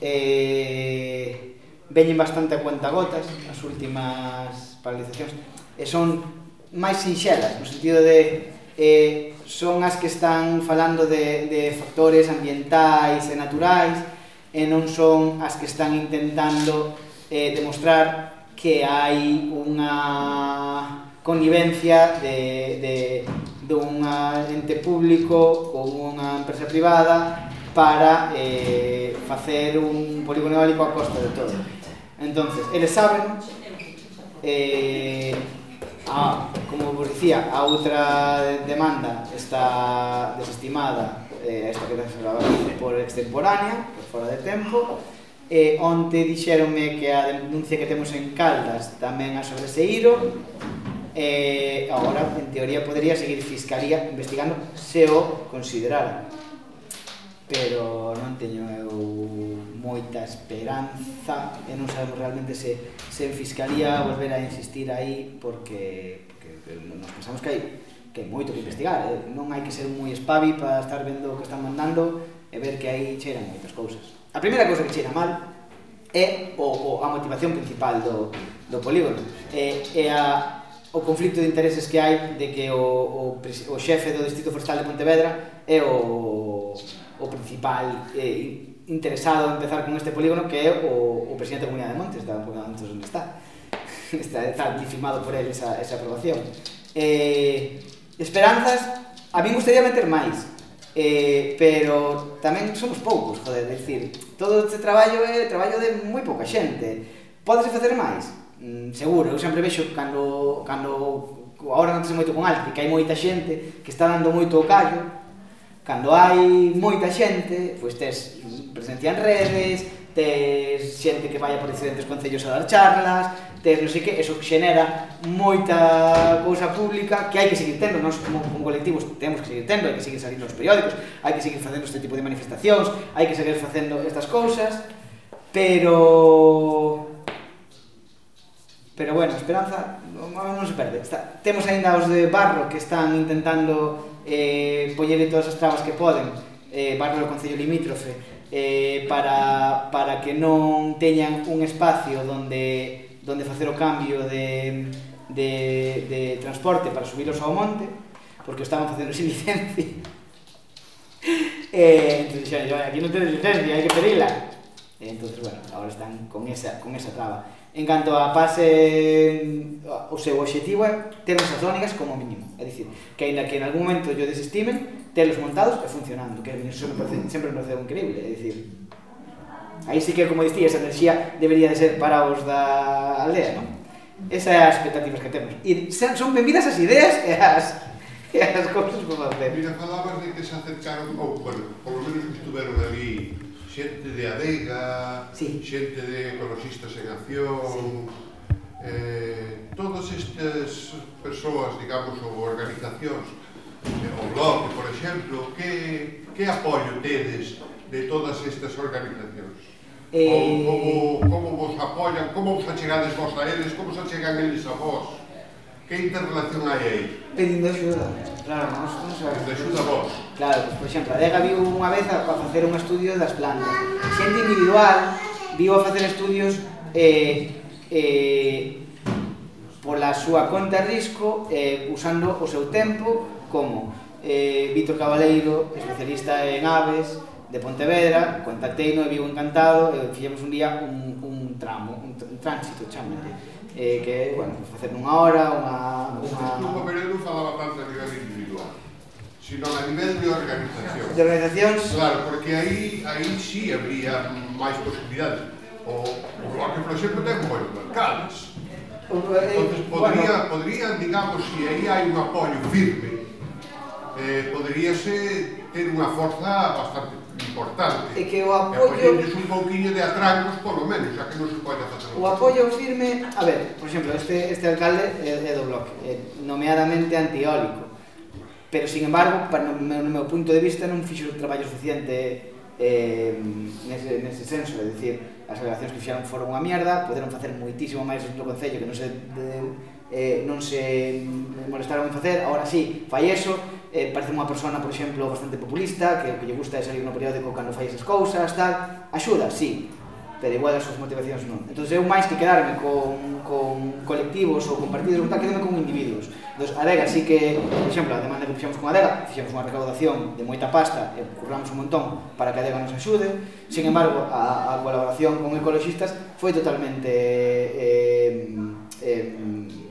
eh, veñen bastante a cuenta gotas as últimas paralizacións, e son máis sinxelas, no sentido de eh, son as que están falando de, de factores ambientais e naturais, e non son as que están intentando eh, demostrar que hai unha connivencia de, de, de un ente público con unha empresa privada para eh, facer un polígono eólico a costa de todo. Entonces, eles saben eh, a, como vos dicía, a outra demanda está desestimada eh, esta que se por extemporánea, por fora de tempo, E onte dixeronme que a denuncia que temos en Caldas tamén a sobre Seiro, eh, agora, en teoría, podería seguir Fiscalía investigando se o considerara. Pero non teño eu moita esperanza e non sabemos realmente se, se en Fiscalía volver a insistir aí porque, porque nos pensamos que hai que hai moito que investigar, eh? non hai que ser moi espavi para estar vendo o que están mandando e ver que aí cheiran moitas cousas. A primeira cousa que cheira mal é o, o, a motivación principal do, do polígono. É, é a, o conflito de intereses que hai de que o, o, o xefe do Distrito Forestal de Pontevedra é o, o principal eh, interesado en empezar con este polígono que é o, o presidente da Comunidade de Montes, da Comunidade de Montes onde está. está, está firmado por ele esa, esa aprobación. Eh, esperanzas, a mí gustaría meter máis, Eh, pero tamén somos poucos, joder, é dicir, todo este traballo é traballo de moi pouca xente. Pódese facer máis? Mm, seguro, eu sempre vexo cando, cando agora non moito con Alti, que hai moita xente que está dando moito o callo, cando hai moita xente, pois tes presencia en redes, tes xente que vai a por diferentes concellos a dar charlas, tes non sei que, eso xenera moita cousa pública que hai que seguir tendo, nós como, como colectivos temos que seguir tendo, hai que seguir salindo nos periódicos, hai que seguir facendo este tipo de manifestacións, hai que seguir facendo estas cousas, pero... Pero bueno, a esperanza non se perde. Está, temos aínda os de Barro que están intentando eh, poñerle todas as trabas que poden, eh, Barro do Concello Limítrofe, eh, para, para que non teñan un espacio donde, donde facer o cambio de, de, de transporte para subiros ao monte, porque estaban facendo sin licencia. eh, entón, xa, aquí non tedes licencia, hai que pedila. Eh, entón, bueno, agora están con esa, con esa traba. En canto a pase, o seu objetivo é ter as zónicas como mínimo. É dicir, que aínda que en algún momento yo desestimen, telos montados e funcionando, que eso me parece, sempre me parece increíble. É dicir, aí sí que, como dicía, esa enerxía debería de ser para os da aldea, non? Esa é as expectativas que temos. E son benvidas as ideas e as, e as cousas para facer. Mira, falabas de que se acercaron, ou, bueno, polo menos menos estuveron ali xente de adega, sí. xente de ecologistas en acción, sí. eh, todas estas persoas, digamos, ou organizacións, eh, o Bloque, por exemplo, que, que apoio tedes de todas estas organizacións? Eh... Ou como, como vos apoian, como vos achegades vos a eles, como se achegan eles a vos? Que interrelación hai aí? Pedindo axuda, claro, non, non sabemos. De axuda vos? Claro, pues, por exemplo, a Dega viu unha vez a, a facer un estudio das plantas. Xente individual viu a facer estudios eh, eh, pola súa conta e risco eh, usando o seu tempo como eh, Víctor Cabaleiro, especialista en aves de Pontevedra, contactei no e vivo encantado e fixemos un día un, un tramo, un, un tránsito, chámate eh, que bueno, bueno, facer nunha hora, unha... unha... O Club falaba fala a nivel individual, sino a nivel de organización. De organizacións? Claro, porque aí, aí sí habría máis posibilidades. O, o que, por exemplo, ten moitos mercados. Entonces, eh, podría, bueno, podría, digamos, se si aí hai un apoio firme, eh, poderíase ter unha forza bastante importante. E que o apoio... E un pouquinho de atrancos, polo menos, xa que non se pode facer... O apoio firme... A ver, por exemplo, este, este alcalde é, é do bloque, é nomeadamente antiólico. Pero, sin embargo, para, no, no meu punto de vista, non fixo o traballo suficiente eh, nese, nese senso, é dicir, as alegacións que fixeron foron unha mierda, poderon facer moitísimo máis no Concello que non se, de, eh, non se molestaron en facer, agora sí, fai eso, eh, parece unha persona, por exemplo, bastante populista, que o que lle gusta é salir no periódico cando fai esas cousas, tal, axuda, sí, pero igual as súas motivacións non. Entón, eu máis que quedarme con, con colectivos ou con partidos, tal, quedarme con individuos. Entón, Adega sí que, por exemplo, a demanda que fixemos con a Adega, fixemos unha recaudación de moita pasta e curramos un montón para que a Adega nos axude, sin embargo, a, a colaboración con ecologistas foi totalmente eh, eh,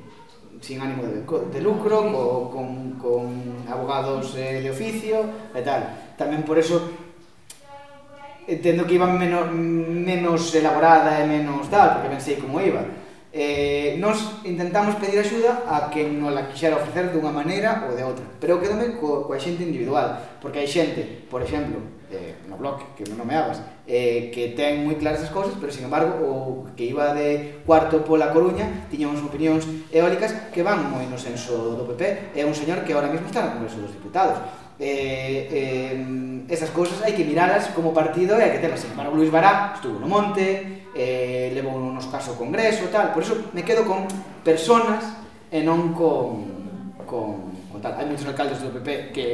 sin ánimo de, de lucro, co, con, con abogados eh, de oficio e tal. Tamén por eso entendo que iban menos, menos elaborada e menos tal, porque pensei como iba. Eh, nos intentamos pedir axuda a quen nos la quixera ofrecer dunha maneira ou de outra, pero quedome co, coa xente individual, porque hai xente, por exemplo, eh, no blog, que non nomeabas, eh, que ten moi claras as cousas, pero, sin embargo, o que iba de cuarto pola Coruña tiña unhas opinións eólicas que van moi no senso do PP. É un señor que ahora mesmo está no Congreso dos Diputados. Eh, eh, esas cousas hai que miralas como partido e hai que telas. Sin embargo, Luis Bará estuvo no monte, eh, levou unos casos ao Congreso e tal. Por eso me quedo con personas e non con, con, con tal. Hai moitos alcaldes do PP que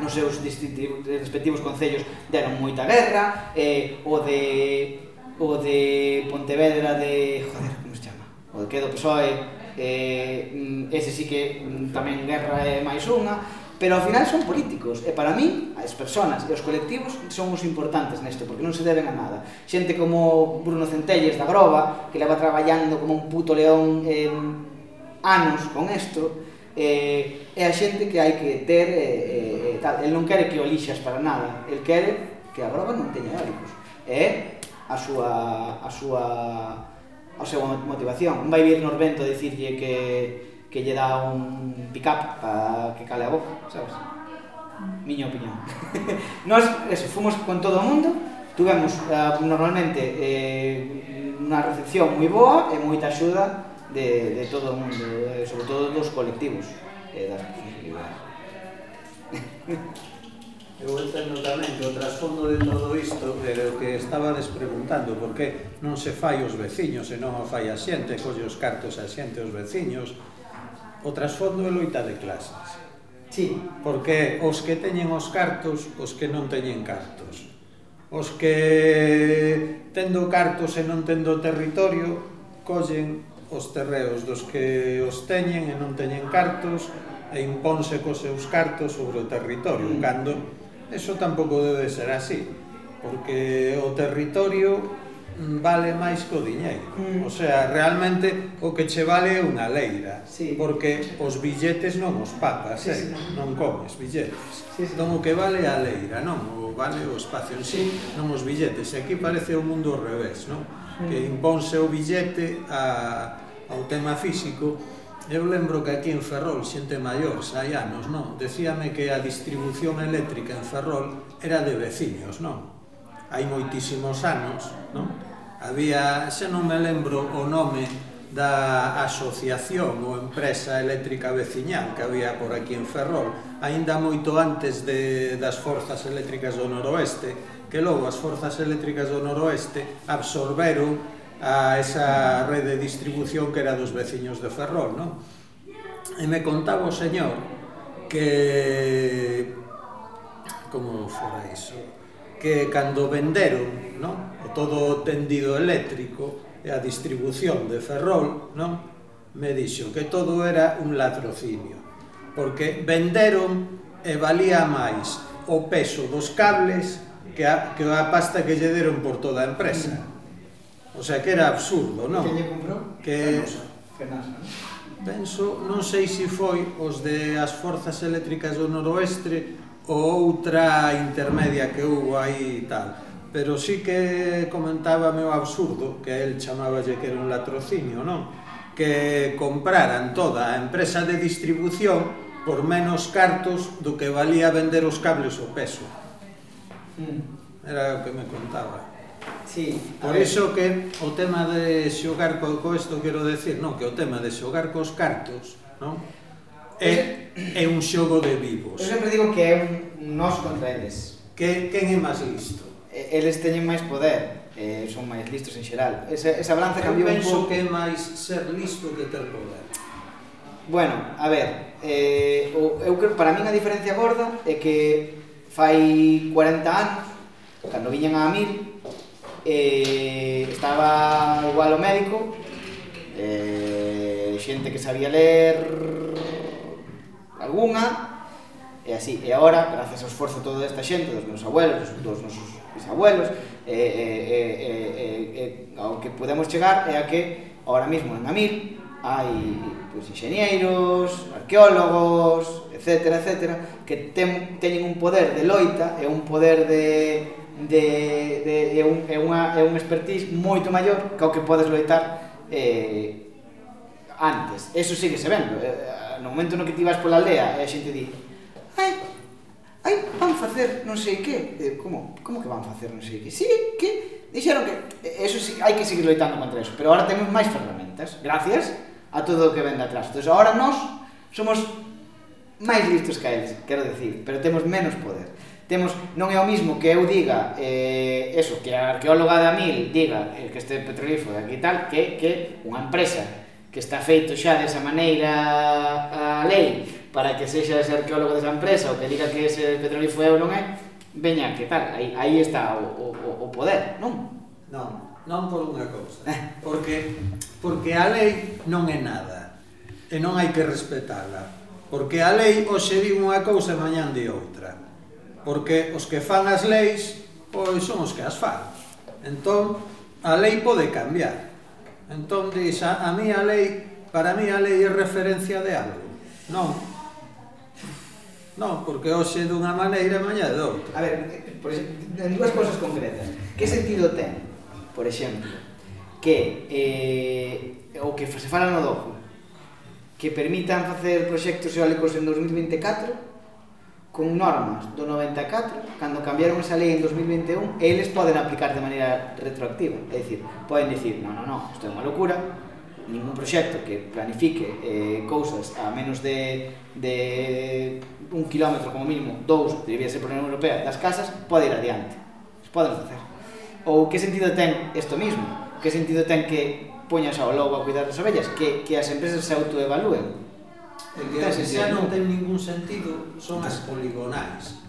nos seus respectivos concellos deron moita guerra, eh, o de o de Pontevedra de... joder, como se chama? O de que do PSOE, eh, mm, ese sí que mm, tamén guerra é máis unha, pero ao final son políticos e para min as persoas e os colectivos son os importantes neste porque non se deben a nada xente como Bruno Centelles da Groba que leva traballando como un puto león eh, anos con isto eh, é a xente que hai que ter eh, eh, eh, tal. el non quere que o lixas para nada el quere que a broba non teña eólicos é a súa a súa a súa motivación non vai vir nos vento a dicirlle que que lle dá un pick-up para que cale a boca, sabes? Miña opinión. Nos eso, fomos con todo o mundo, tuvemos uh, normalmente eh, unha recepción moi boa e moita axuda de, de todo o mundo, eh, sobre todo dos colectivos eh, das posibilidades. Eu entendo tamén que o trasfondo de todo isto é o que estabades preguntando por que non se fai os veciños e non o fai a xente, colle os cartos a xente os veciños. O trasfondo é loita de clases. Sí. Porque os que teñen os cartos, os que non teñen cartos. Os que tendo cartos e non tendo territorio, collen os terreos dos que os teñen e non teñen cartos e imponse cos seus cartos sobre o territorio, mm. cando eso tampouco debe ser así, porque o territorio mm, vale máis que o diñeiro. Mm. O sea, realmente o que che vale é unha leira, sí. porque os billetes non os papas, sí, eh? sí. non comes billetes. Sí, sí. Entón o que vale é a leira, non o vale o espacio en sí, sí. non os billetes. E aquí parece o mundo ao revés, non? Mm. Que imponse o billete a ao tema físico, eu lembro que aquí en Ferrol, xente maior, hai anos, non? Decíame que a distribución eléctrica en Ferrol era de veciños, non? Hai moitísimos anos, non? Había, xa non me lembro o nome da asociación ou empresa eléctrica veciñal que había por aquí en Ferrol, aínda moito antes de, das forzas eléctricas do noroeste, que logo as forzas eléctricas do noroeste absorberon a esa rede de distribución que era dos veciños de Ferrol, non? E me contaba o señor que como fora iso que cando venderon non? todo o tendido eléctrico e a distribución de Ferrol non? me dixo que todo era un latrocinio porque venderon e valía máis o peso dos cables que a, que a pasta que lle deron por toda a empresa O sea, que era absurdo, non? Que lle comprou? Que... Fenasa, Penso, non sei se foi os de as forzas eléctricas do noroeste ou outra intermedia que houve aí e tal. Pero sí que comentaba meu absurdo, que el chamáballe que era un latrocinio, non? Que compraran toda a empresa de distribución por menos cartos do que valía vender os cables o peso. Mm. Era o que me contaba. Sí, Por iso que o tema de xogar co, co esto quero decir, non, que o tema de xogar cos cartos, non? É, é un xogo de vivos. Eu sempre digo que é un nos contra eles. Que, quen é máis listo? Eles teñen máis poder, eh, son máis listos en xeral. Esa, esa balanza cambiou un pouco. penso que é máis ser listo que ter poder. Bueno, a ver, eh, o, eu creo, para min a diferencia gorda é que fai 40 anos, cando viñan a mil, eh, estaba igual o médico, eh, xente que sabía ler alguna, e así. E agora, gracias ao esforzo todo desta xente, dos meus abuelos, dos, dos nosos bisabuelos, eh, eh, eh, eh, eh, ao que podemos chegar é a que ahora mismo en Amil, hai pois, pues, ingenieros, arqueólogos, etc, etc, que ten, teñen un poder de loita e un poder de de, de, é, un, é, unha, é un expertise moito maior que o que podes loitar eh, antes. Eso sigue se vendo. Eh, no momento no que ti vas pola aldea e a xente di ai, ai, van facer non sei que. Eh, como, como que van facer non sei que? Si, sí, que? Dixeron que eso sí, hai que seguir loitando contra eso, pero agora temos máis ferramentas. Gracias a todo o que vende atrás. Entón, agora nós somos máis listos que eles, quero decir, pero temos menos poder temos non é o mismo que eu diga eh, eso, que a arqueóloga da Mil diga eh, que este petrolífero aquí tal que, que unha empresa que está feito xa desa maneira a lei para que sexa ese arqueólogo desa empresa ou que diga que ese petrolífero eu non é veña, que tal, aí, aí está o, o, o poder, non? Non, non por unha cousa eh. porque, porque a lei non é nada e non hai que respetala porque a lei hoxe di unha cousa e mañán di outra porque os que fan as leis pois son os que as fan. Entón, a lei pode cambiar. Entón, dis, a, a mí a lei, para mí a lei é referencia de algo. Non. Non, porque hoxe dunha maneira e mañá de outra. A ver, por exemplo, dúas cousas concretas. Que sentido ten, por exemplo, que eh, o que se fala no dojo, que permitan facer proxectos eólicos en 2024 con normas do 94, cando cambiaron esa lei en 2021, eles poden aplicar de maneira retroactiva. É dicir, poden dicir, non, non, non, isto é unha locura, ningún proxecto que planifique eh, cousas a menos de, de un kilómetro como mínimo, dous, debía ser por Unión Europea, das casas, pode ir adiante. Poden facer. Ou que sentido ten isto mismo? Que sentido ten que poñas ao lobo a cuidar das ovellas? Que, que as empresas se autoevalúen? e que as que xa non ten ningún sentido son as poligonais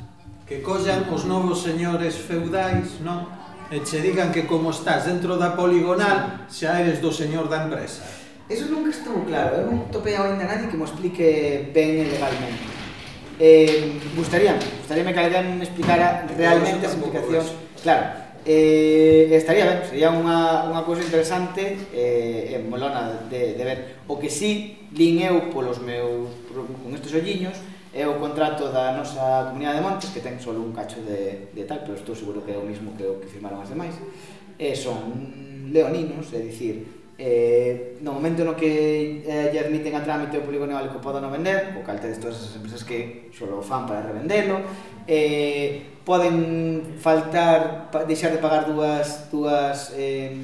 que collan os novos señores feudais, non? E che digan que como estás dentro da poligonal xa eres do señor da empresa. Eso nunca estuvo claro, eu non topei ainda nadie que me explique ben legalmente. Eh, gustaríame, gustaríame que alguén me explicara realmente as implicacións. Claro, Eh, estaría ben, sería unha, unha cousa interesante eh, e molona de, de ver. O que sí, lin eu polos meus, con estes olliños, é o contrato da nosa Comunidade de Montes, que ten só un cacho de, de tal, pero estou seguro que é o mismo que o que firmaron as demais. E son leoninos, é dicir, eh, no momento no que eh, lle admiten a trámite o polígono eólico podo non vender, o calte de todas as empresas que só fan para revendelo, eh, poden faltar, deixar de pagar dúas, dúas eh,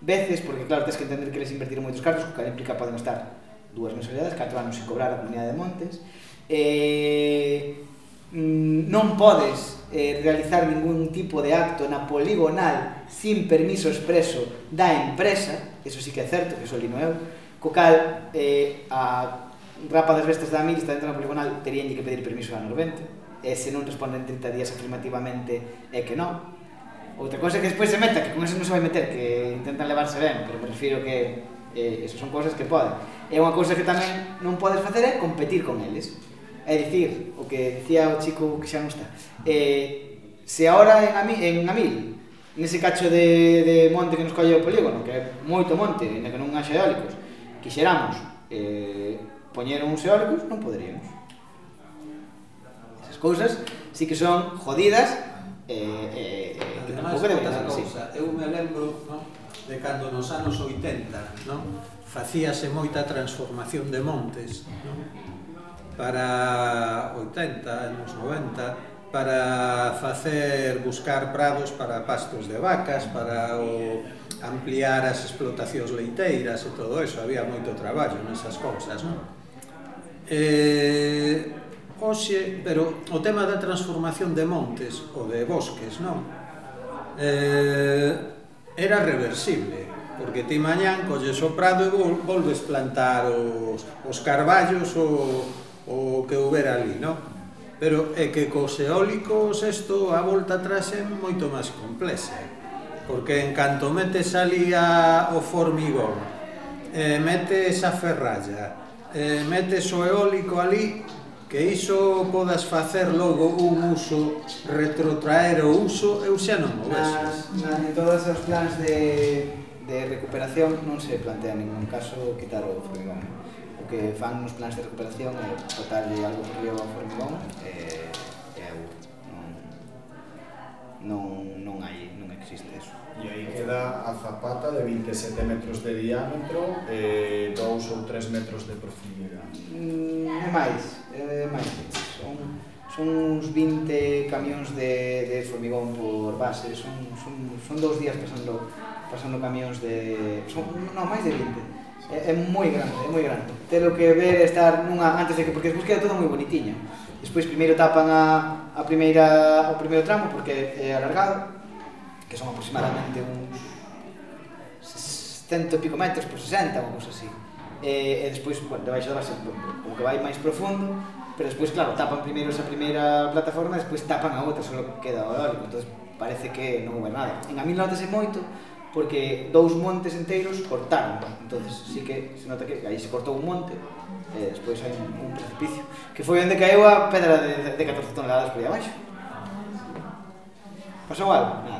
veces, porque claro, tens que entender que les invertir moitos cartos, o que implica poden estar dúas mensualidades, 4 anos sen cobrar a Comunidade de Montes. Eh, non podes eh, realizar ningún tipo de acto na poligonal sin permiso expreso da empresa, eso sí que é certo, que eso lino eu, co cal eh, a rapa das bestas da mil está dentro da poligonal terían que pedir permiso a Norvento, e se non responden 30 días afirmativamente é que non. Outra cosa é que despois se meta, que con eso non se vai meter, que intentan levarse ben, pero me refiro que eh, eso son cousas que poden. E unha cousa que tamén non podes facer é competir con eles. É dicir, o que dicía o chico que xa non está, eh, se ahora en, Ami, en Amil, nese cacho de, de monte que nos colle o polígono, que é moito monte, ainda que non haxa eólicos, quixeramos eh, poñer uns eólicos, non poderíamos cousas si que son jodidas eh, eh, que tampouco deben así. Eu me lembro no, de cando nos anos 80 no, facíase moita transformación de montes no, para 80, anos 90, para facer buscar prados para pastos de vacas, para o ampliar as explotacións leiteiras e todo eso, había moito traballo nessas cousas, non? Eh, Oxe, pero o tema da transformación de montes ou de bosques, non? Eh, era reversible, porque ti mañán colles o prado e volves plantar os, os carballos ou o que houbera ali, non? Pero é que cos eólicos isto a volta atrás é moito máis complexa, porque en canto metes ali a, o formigón, eh, metes a ferralla, eh, metes o eólico ali, que iso podas facer logo un uso, retrotraer o uso, eu xa non o ves. na, en todos os plans de, de recuperación non se plantea en ningún caso quitar o formigón. O que fan nos plans de recuperación é botarlle algo por río ao formigón e, e eu non, non, non hai existe eso. E aí queda a zapata de 27 metros de diámetro e 2 ou 3 metros de profundidade. É mm, máis, é máis. Son, son uns 20 camións de, de formigón por base, son, son, son dous días pasando pasando camións de... Son, non, máis de 20 é, é moi grande, é moi grande. Telo que ver estar nunha antes de que porque despois queda todo moi bonitinho. Despois primeiro tapan a a primeira o primeiro tramo porque é alargado que son aproximadamente uns cento e pico metros por 60 ou cousa así. E, e despois, bueno, debaixo da base, como que vai máis profundo, pero despois, claro, tapan primeiro esa primeira plataforma e despois tapan a outra, só queda o eólico, entón parece que non houve nada. En a mil notase moito, porque dous montes enteiros cortaron, entonces sí que se nota que aí se cortou un monte, e despois hai un, un precipicio, que foi onde caeu a pedra de, de, de 14 toneladas por aí abaixo. Pasou algo? Nada.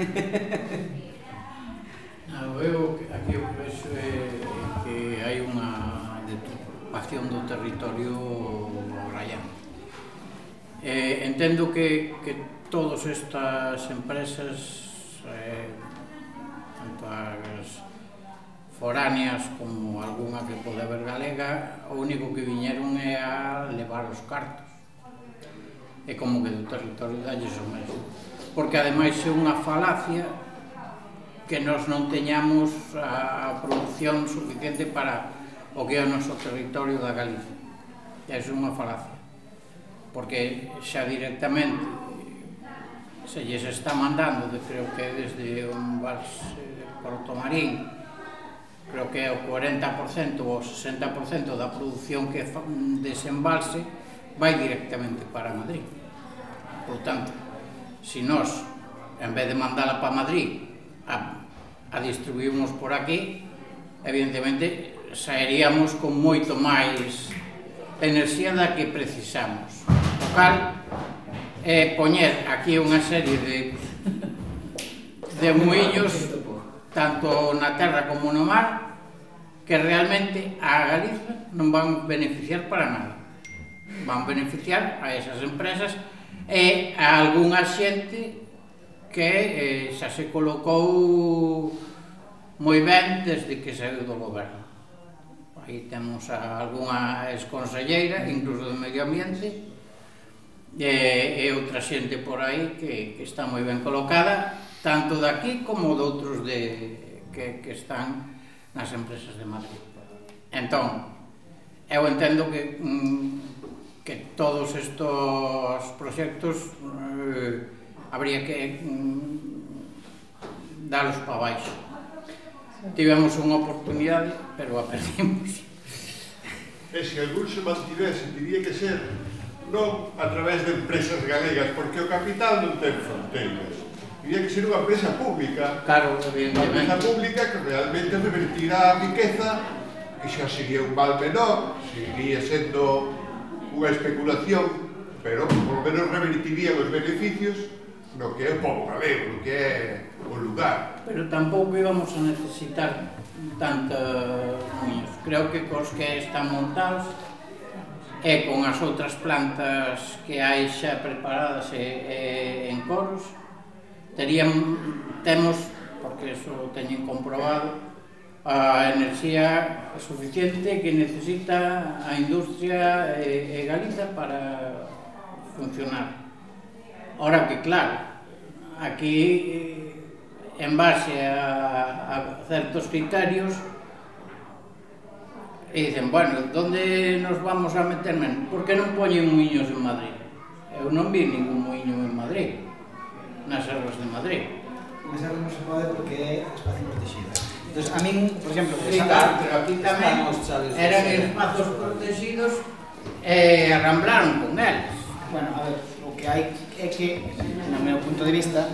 ah, eu aquí o que vexo é que hai unha deturpación do territorio rayán. Eh, entendo que, que todas estas empresas eh, tanto as foráneas como algunha que pode haber galega, o único que viñeron é a levar os cartos. É como que do territorio dalles o mesmo porque ademais é unha falacia que nos non teñamos a produción suficiente para o que é o noso territorio da Galicia. É unha falacia, porque xa directamente se lles está mandando, de, creo que desde un vals de Porto Marín, creo que é o 40% ou o 60% da produción que desembalse vai directamente para Madrid. Por tanto, si nós, en vez de mandala para Madrid, a, a distribuirmos por aquí, evidentemente saeríamos con moito máis enerxía da que precisamos. O cal é poñer aquí unha serie de de muiños tanto na terra como no mar que realmente a Galiza non van beneficiar para nada. Van beneficiar a esas empresas e a algunha xente que eh, xa se colocou moi ben desde que saiu do goberno. Aí temos a algunha exconselleira, incluso do medio ambiente, e, e outra xente por aí que, que está moi ben colocada, tanto daqui como de outros de, que, que están nas empresas de Madrid. Entón, eu entendo que mm, que todos estos proxectos eh, habría que mm, dalos para baixo. Tivemos unha oportunidade, pero a perdimos. E se algún se mantivese, diría que ser non a través de empresas galegas, porque o capital non ten fronteiras. Tiría que ser unha empresa pública, claro, unha empresa pública que realmente revertirá a riqueza, que xa sería un mal menor, seguiría sendo unha especulación, pero polo menos revertirían os beneficios no que é o povo galego, no que é o lugar. Pero tampouco íbamos a necesitar tanta muños. Creo que cos que están montados e con as outras plantas que hai xa preparadas e, e en coros, terían, temos, porque eso o teñen comprobado, a enerxía suficiente que necesita a industria e, e Galiza para funcionar. Ora que claro, aquí eh, en base a, a certos criterios e dicen, bueno, onde nos vamos a meter menos? Por que non poñen muiños en Madrid? Eu non vi ningún muiño en Madrid, nas serras de Madrid. Nas serras non se pode porque é espacio protegido. Entonces, a min, por exemplo, sí, esa, pero aquí tamén eran espazos protegidos e eh, con eles. Bueno, a ver, o que hai é que, no meu punto de vista,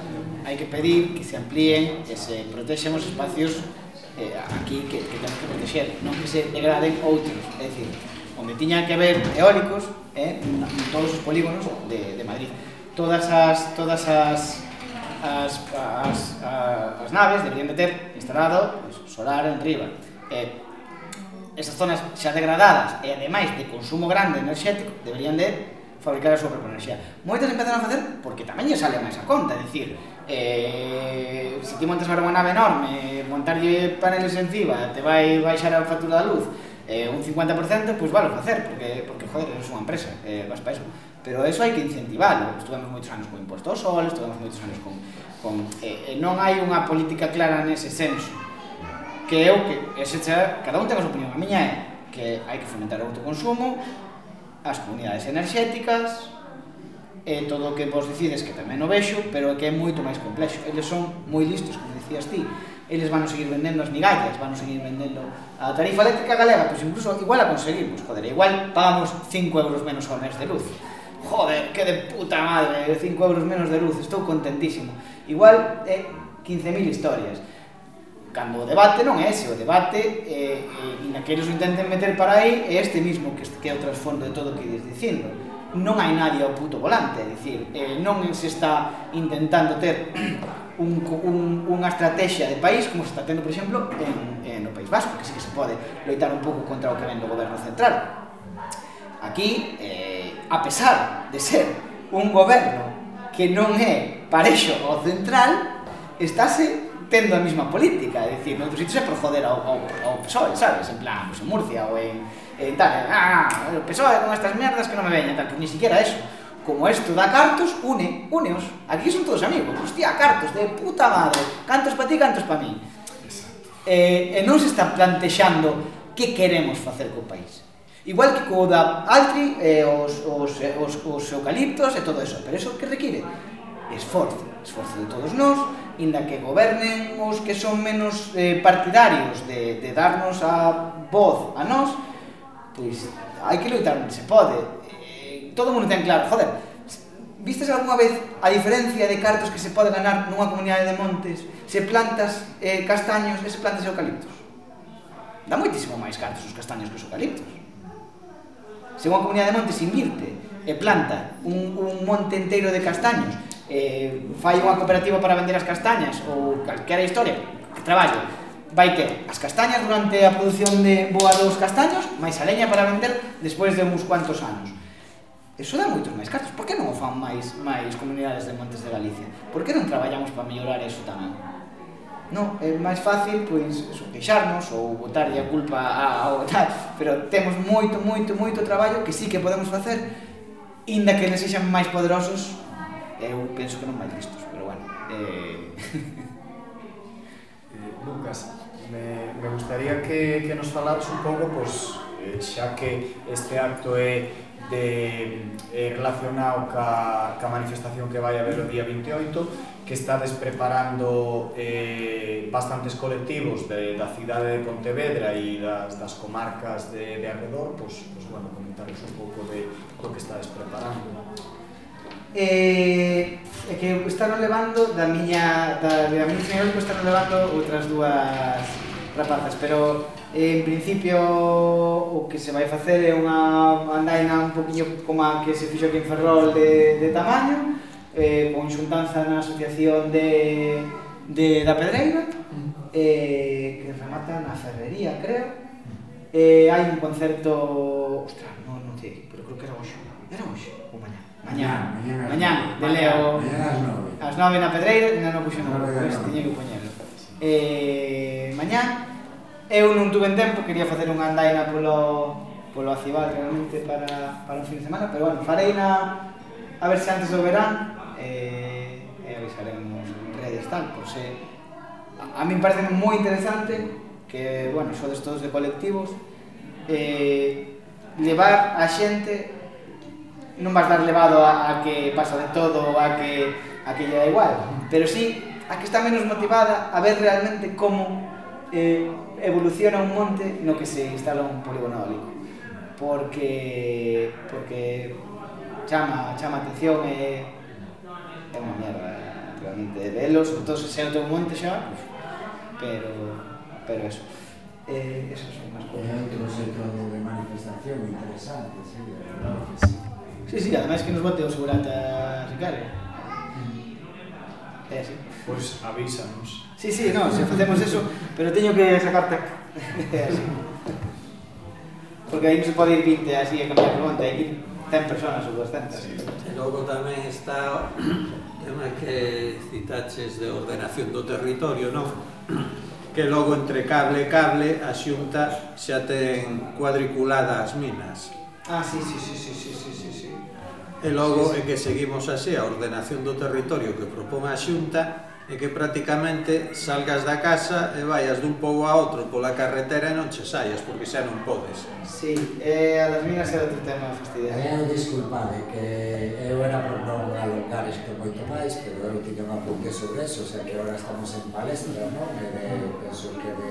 hai que pedir que se amplíen e se protexen os espacios eh, aquí que, que temos que proteger, non que se degraden outros. É dicir, onde tiña que haber eólicos, eh, en todos os polígonos de, de Madrid. Todas as, todas as as, as, as naves deberían de ter instalado pues, solar en riba. Eh, esas zonas xa degradadas e ademais de consumo grande enerxético deberían de fabricar a súa propia enerxía. Moitas empezan a facer porque tamén lle sale máis a conta, é dicir, eh, se ti montas agora unha nave enorme, montarlle paneles encima, te vai baixar a factura da luz, eh, un 50%, pois pues, vale facer, porque, porque joder, eres unha empresa, eh, vas para eso pero eso hai que incentivarlo. Estuvemos moitos anos co imposto ao sol, estuvemos moitos anos con... con eh, eh, non hai unha política clara nese senso. Que eu, que ese xa, cada un ten a súa opinión. A miña é que hai que fomentar o autoconsumo, as comunidades enerxéticas, e todo o que vos dicides que tamén o vexo, pero que é moito máis complexo. Eles son moi listos, como dicías ti. Eles van a seguir vendendo as migallas, van a seguir vendendo a tarifa eléctrica galega, pois incluso igual a conseguimos, joder, igual pagamos 5 euros menos ao mes de luz joder, que de puta madre, 5 euros menos de luz, estou contentísimo. Igual é eh, 15.000 historias. Cando o debate non é ese, o debate eh, eh e naqueles o intenten meter para aí é este mismo que, que é o trasfondo de todo o que ides dicindo. Non hai nadie ao puto volante, é dicir, eh, non se está intentando ter un, un, unha estrategia de país como se está tendo, por exemplo, en, en o País Vasco, que sí que se pode loitar un pouco contra o que ven do goberno central Aquí, eh, a pesar de ser un goberno que non é parexo ao central, estáse tendo a mesma política, é dicir, noutros sitios é por joder ao, ao, ao PSOE, sabes? En plan, pues, en Murcia ou en, en tal, en, ah, o PSOE con estas merdas que non me veña, tal, pues ni siquiera eso. Como esto da cartos, une, uneos. Aquí son todos amigos, hostia, cartos de puta madre, cantos pa ti, cantos pa mí. Eh, e non se está plantexando que queremos facer co país. Igual que co da altri, eh, os, os, os, os eucaliptos e todo eso. Pero eso que require? Esforzo. Esforzo de todos nós, inda que gobernen os que son menos eh, partidarios de, de darnos a voz a nós, pois hai que lutar, onde se pode. Eh, todo mundo ten claro, joder, Vistes algunha vez a diferencia de cartos que se pode ganar nunha comunidade de montes se plantas eh, castaños e se plantas eucaliptos? Dá moitísimo máis cartos os castaños que os eucaliptos. Se unha comunidade de montes invirte e planta un, un monte enteiro de castaños, eh, fai unha cooperativa para vender as castañas ou calquera historia, traballo, vai ter as castañas durante a produción de boa dos castaños, máis a leña para vender despois de uns cuantos anos. Eso dá moitos máis cartos. Por que non o fan máis máis comunidades de montes de Galicia? Por que non traballamos para mellorar eso tamén? non? É máis fácil, pois, eso, queixarnos ou botar a culpa a, ao tal, pero temos moito, moito, moito traballo que sí que podemos facer, inda que les sexan máis poderosos, eu penso que non máis listos, pero bueno. Eh... eh Lucas, me, me gustaría que, que nos falaras un pouco, pois, eh, xa que este acto é de, eh, relacionado ca, ca manifestación que vai haber o día 28 que estades preparando eh, bastantes colectivos de, da cidade de Pontevedra e das, das comarcas de, de alrededor pois, pois, bueno, comentaros un pouco de o que estades preparando Eh, é que están levando da miña da, da miña señora que están levando outras dúas rapazas, pero En principio, o que se vai facer é unha andaina un poquinho como a que se fixo aquí en Ferrol de, de tamaño, eh, con xuntanza na asociación de, de da Pedreira, eh, que remata na ferrería, creo. Eh, hai un concerto... Ostras, non, non sei, pero creo que era hoxe. Era hoxe ou mañá? Mañá, mañá, mañá, de Leo. Mañá as nove. As nove na Pedreira, na no puxo no, pois no, que poñelo. Eh, mañá, Eu non tuve tempo, quería facer unha andaina polo, polo Acibal realmente para, para un fin de semana, pero bueno, farei na, a ver se antes do verán e, eh, e avisaremos en redes tal, por se a, a mí parece moi interesante que, bueno, sodes todos de colectivos eh, levar a xente non vas dar levado a, a que pasa de todo a que a que lle da igual pero sí a que está menos motivada a ver realmente como eh, evoluciona un monte no que se instala un polígono eólico. Porque porque chama, chama atención e é unha merda realmente. De velo, sobre entón, todo se é un monte xa pero pero eso. Eh, eso son máis cousas. É outro centro de manifestación interesante sí, sí, sí, ademais que nos bote o segurata Ricardo. Mm. Eh, sí. Pois pues avísanos. Sí, sí, no, se facemos eso, pero teño que sacarte así. Porque aí non se pode ir 20 así a cambiar por onte, hai que 100 personas ou 200. Sí. E logo tamén está o tema que citaches de ordenación do territorio, non? que logo entre cable e cable a xunta xa ten cuadriculadas as minas. Ah, sí, sí, sí, sí, sí, sí, sí. sí. E logo sí, sí. é que seguimos así a ordenación do territorio que propón a xunta é que prácticamente salgas da casa e vaias dun pouco a outro pola carretera e non che saias, porque xa non podes. Sí, eh, a das minas era outro tema fastidioso. Eh, disculpade, que eu era por non alongar isto moito máis, pero eu tiña un apunte sobre eso, xa que agora estamos en palestra, non? E de, penso que de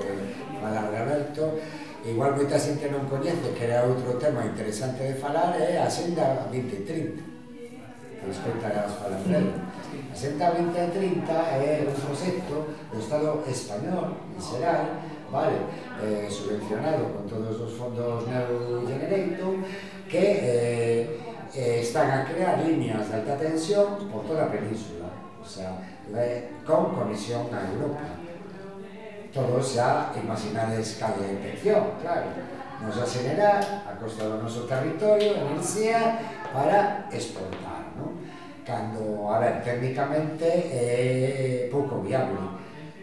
falar de Alberto, igual moita xente non coñece, que era outro tema interesante de falar, é eh? a Xenda 2030 respectadas para Andreu. A Xenta 2030 é un proxecto do Estado español, en xeral, vale, eh, subvencionado con todos os fondos New Generation, que eh, eh, están a crear líneas de alta tensión por toda a península, o sea, eh, con conexión a Europa. Todo xa imaginades cal de intención, claro. Nos a generar, a costa do noso territorio, enerxía para exportar cando, a ver, técnicamente é pouco viable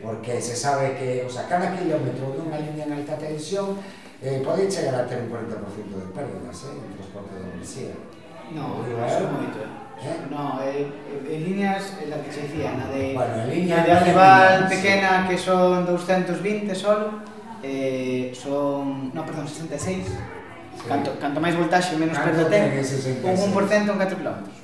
porque se sabe que, o sea, cada kilómetro dunha línea en alta tensión eh, pode chegar a ter un 40% de pérdidas eh, en transporte de enerxía. No, eso eh, é moito. Eh. eh? No, eh, en líneas, en la que se decía, na de, bueno, en línea, na de Arceval pequena, sí. que son 220 solo, eh, son, no, perdón, 66, sí. canto, canto máis voltaxe, menos perda ten, un 1% en 4 kilómetros.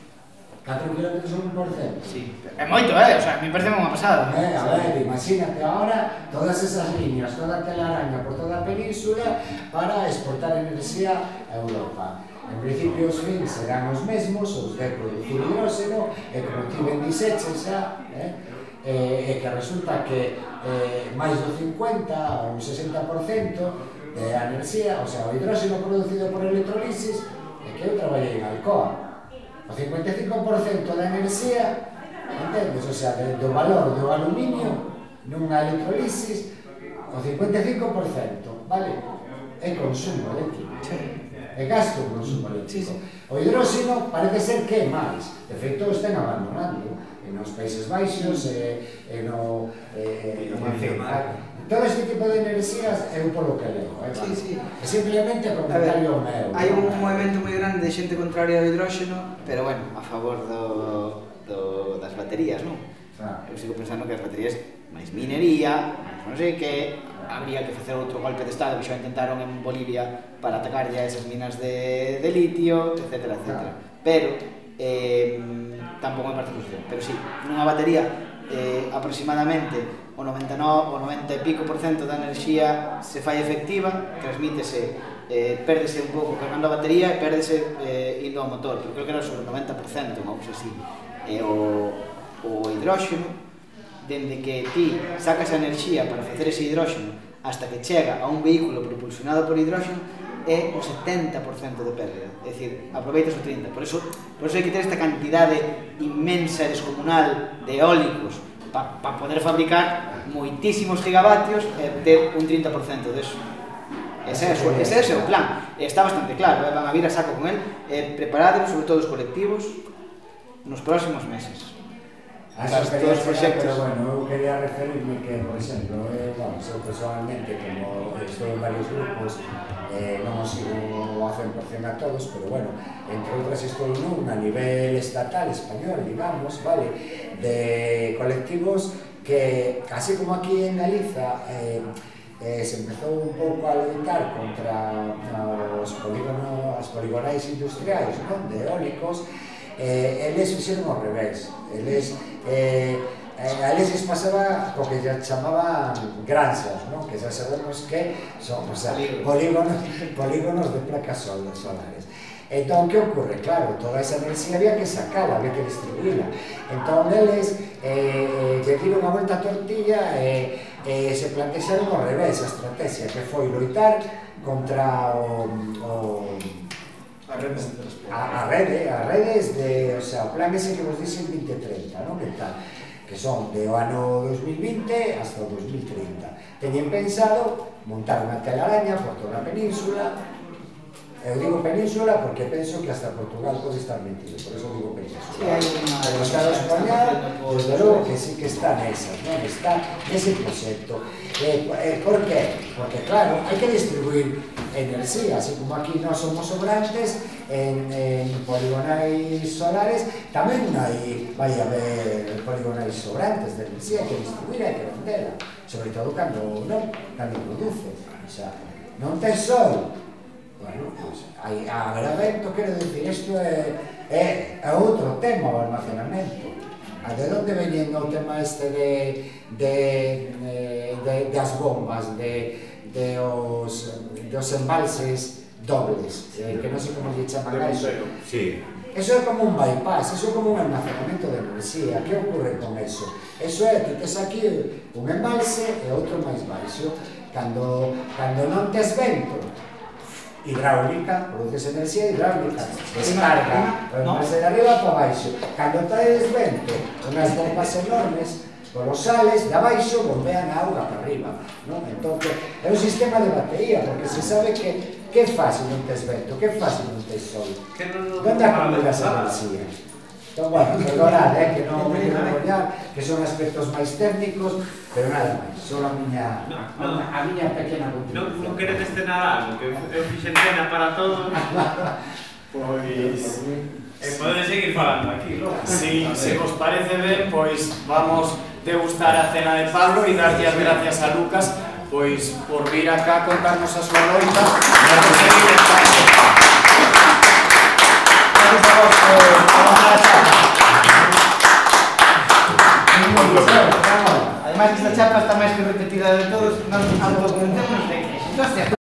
4 kilómetros son 1%. Sí. É moito, eh? O sea, a mí parece unha pasada. Eh, a ver, imagínate ahora todas esas líneas, toda a telaraña por toda a península para exportar enerxía a Europa. En principio os fins serán os mesmos, os de producir hidróxeno, e que ti ben diseche xa, eh? E, e que resulta que eh, máis do 50 ou 60% de enerxía, o sea, o hidróxeno producido por electrolisis, é que eu traballei en Alcoa, O 55% da enerxía, entendes? O sea, do valor do aluminio nunha electrolisis, o 55%, vale? É consumo eléctrico. É gasto consumo eléctrico. O hidróxeno parece ser que é máis. De feito, o están abandonando nos Países Baixos, e, e no, e, en, eh, en, Todo este tipo de enerxías eu polo que leo, eh? Sí, sí. E simplemente comentario meu. Hai un movimento moi grande de xente contraria ao hidróxeno, pero bueno, a favor do, do das baterías, non? Ah. Eu sigo pensando que as baterías máis minería, máis non sei que, habría que facer outro golpe de estado que xa intentaron en Bolivia para atacarlle ya esas minas de, de litio, etc, etc. Ah. Pero, eh, mm, tampouco me parece solución. Pero sí, nunha batería eh, aproximadamente o 99, o 90 e pico por cento da enerxía se fai efectiva, transmítese, eh, pérdese un pouco cargando a batería e pérdese eh, indo ao motor, pero creo que era sobre o 90%, ou cousa así. E o, o hidróxeno, dende que ti sacas a enerxía para facer ese hidróxeno hasta que chega a un vehículo propulsionado por hidróxeno é o 70% de pérdida. É dicir, aproveitas o 30%. Por eso, por eso hai que ter esta cantidade inmensa e descomunal de eólicos para pa poder fabricar moitísimos gigavatios e ter un 30% deso. Ese é, o, ese é o seu plan. Está bastante claro, eh? van a vir a saco con el. Eh, preparados, sobre todo os colectivos, nos próximos meses. A esos dos proxectos. Pero bueno, eu quería referirme que, por exemplo, eh, bueno, eu personalmente, como estou en varios grupos, eh, non os sigo a 100% a todos, pero bueno, entre outras estou nun a nivel estatal español, digamos, vale, de colectivos que, así como aquí en Galiza, eh, eh, se empezou un pouco a loitar contra os polígonos, as poligonais industriais, non, de eólicos, eh, eles fixeron ao revés. Eles, eh, eh a eles les pasaba que ya chamaban granxas, non? que xa sabemos que son o sea, polígonos, polígonos de placas solares. Entón, que ocorre? Claro, toda esa enerxía había que sacala, había que distribuíla. Entón, eles eh, eh lle dieron a volta a tortilla e eh, eh, se plantexaron ao revés a estrategia, que foi loitar contra o, o A redes de transporte. A, a rede, a redes de, o sea, o plan ese que vos dicen 2030, non? Que tal? que son de o ano 2020 hasta o 2030. Teñen pensado montar unha telaraña por toda a península, Eu digo península porque penso que hasta Portugal pode estar metido, por eso digo península. Sí, hay una... Pero o Estado español, desde logo que sí que está nesa, non? está nese proxecto. Eh, eh, por qué? Porque claro, hai que distribuir enerxía, así como aquí non somos sobrantes, en, en poligonais solares, tamén hai, vai haber poligonais sobrantes de enerxía que distribuir, hai que vendela, sobre todo cando non, cando produce. O sea, non ten sol, Bueno, pues, hai agravento, quero dicir, isto é, é, é outro tema o almacenamento. A de onde veñen o tema este de, de, de, de das bombas, de, de os, dos embalses dobles, eh, que non sei como lle chaman a iso. Sí. Eso é como un bypass, eso é como un almacenamento de poesía. Que ocorre con eso? Eso é que tes aquí un embalse e outro máis baixo. Cando, cando non tes vento, hidráulica, produces enerxía hidráulica, descarga, removerse de arriba para baixo. Cando traes vento, unhas bombas enormes, colosales, de abaixo bombean a auga para arriba. Non? Entón, é un sistema de batería, porque se sabe que que fácil non tes vento, que fácil non tes sol. Que non, non, non, non, non, non, non, non, non, Entón, bueno, perdonad, eh, que non me quero mollar, que son aspectos máis técnicos, pero nada máis, só a miña, no, no, a, a miña pequena contribución. Non, non queredes ter nada algo, que eu fixen cena para todos, pois... E podes seguir falando aquí, logo. Si, se vos parece ben, pois vamos degustar a cena de Pablo e darlle as gracias a Lucas pois por vir acá contarnos a súa loita. E a conseguir a vos, vamos a Además, esta chapa está máis que repetida de todos, non a documentamos de que.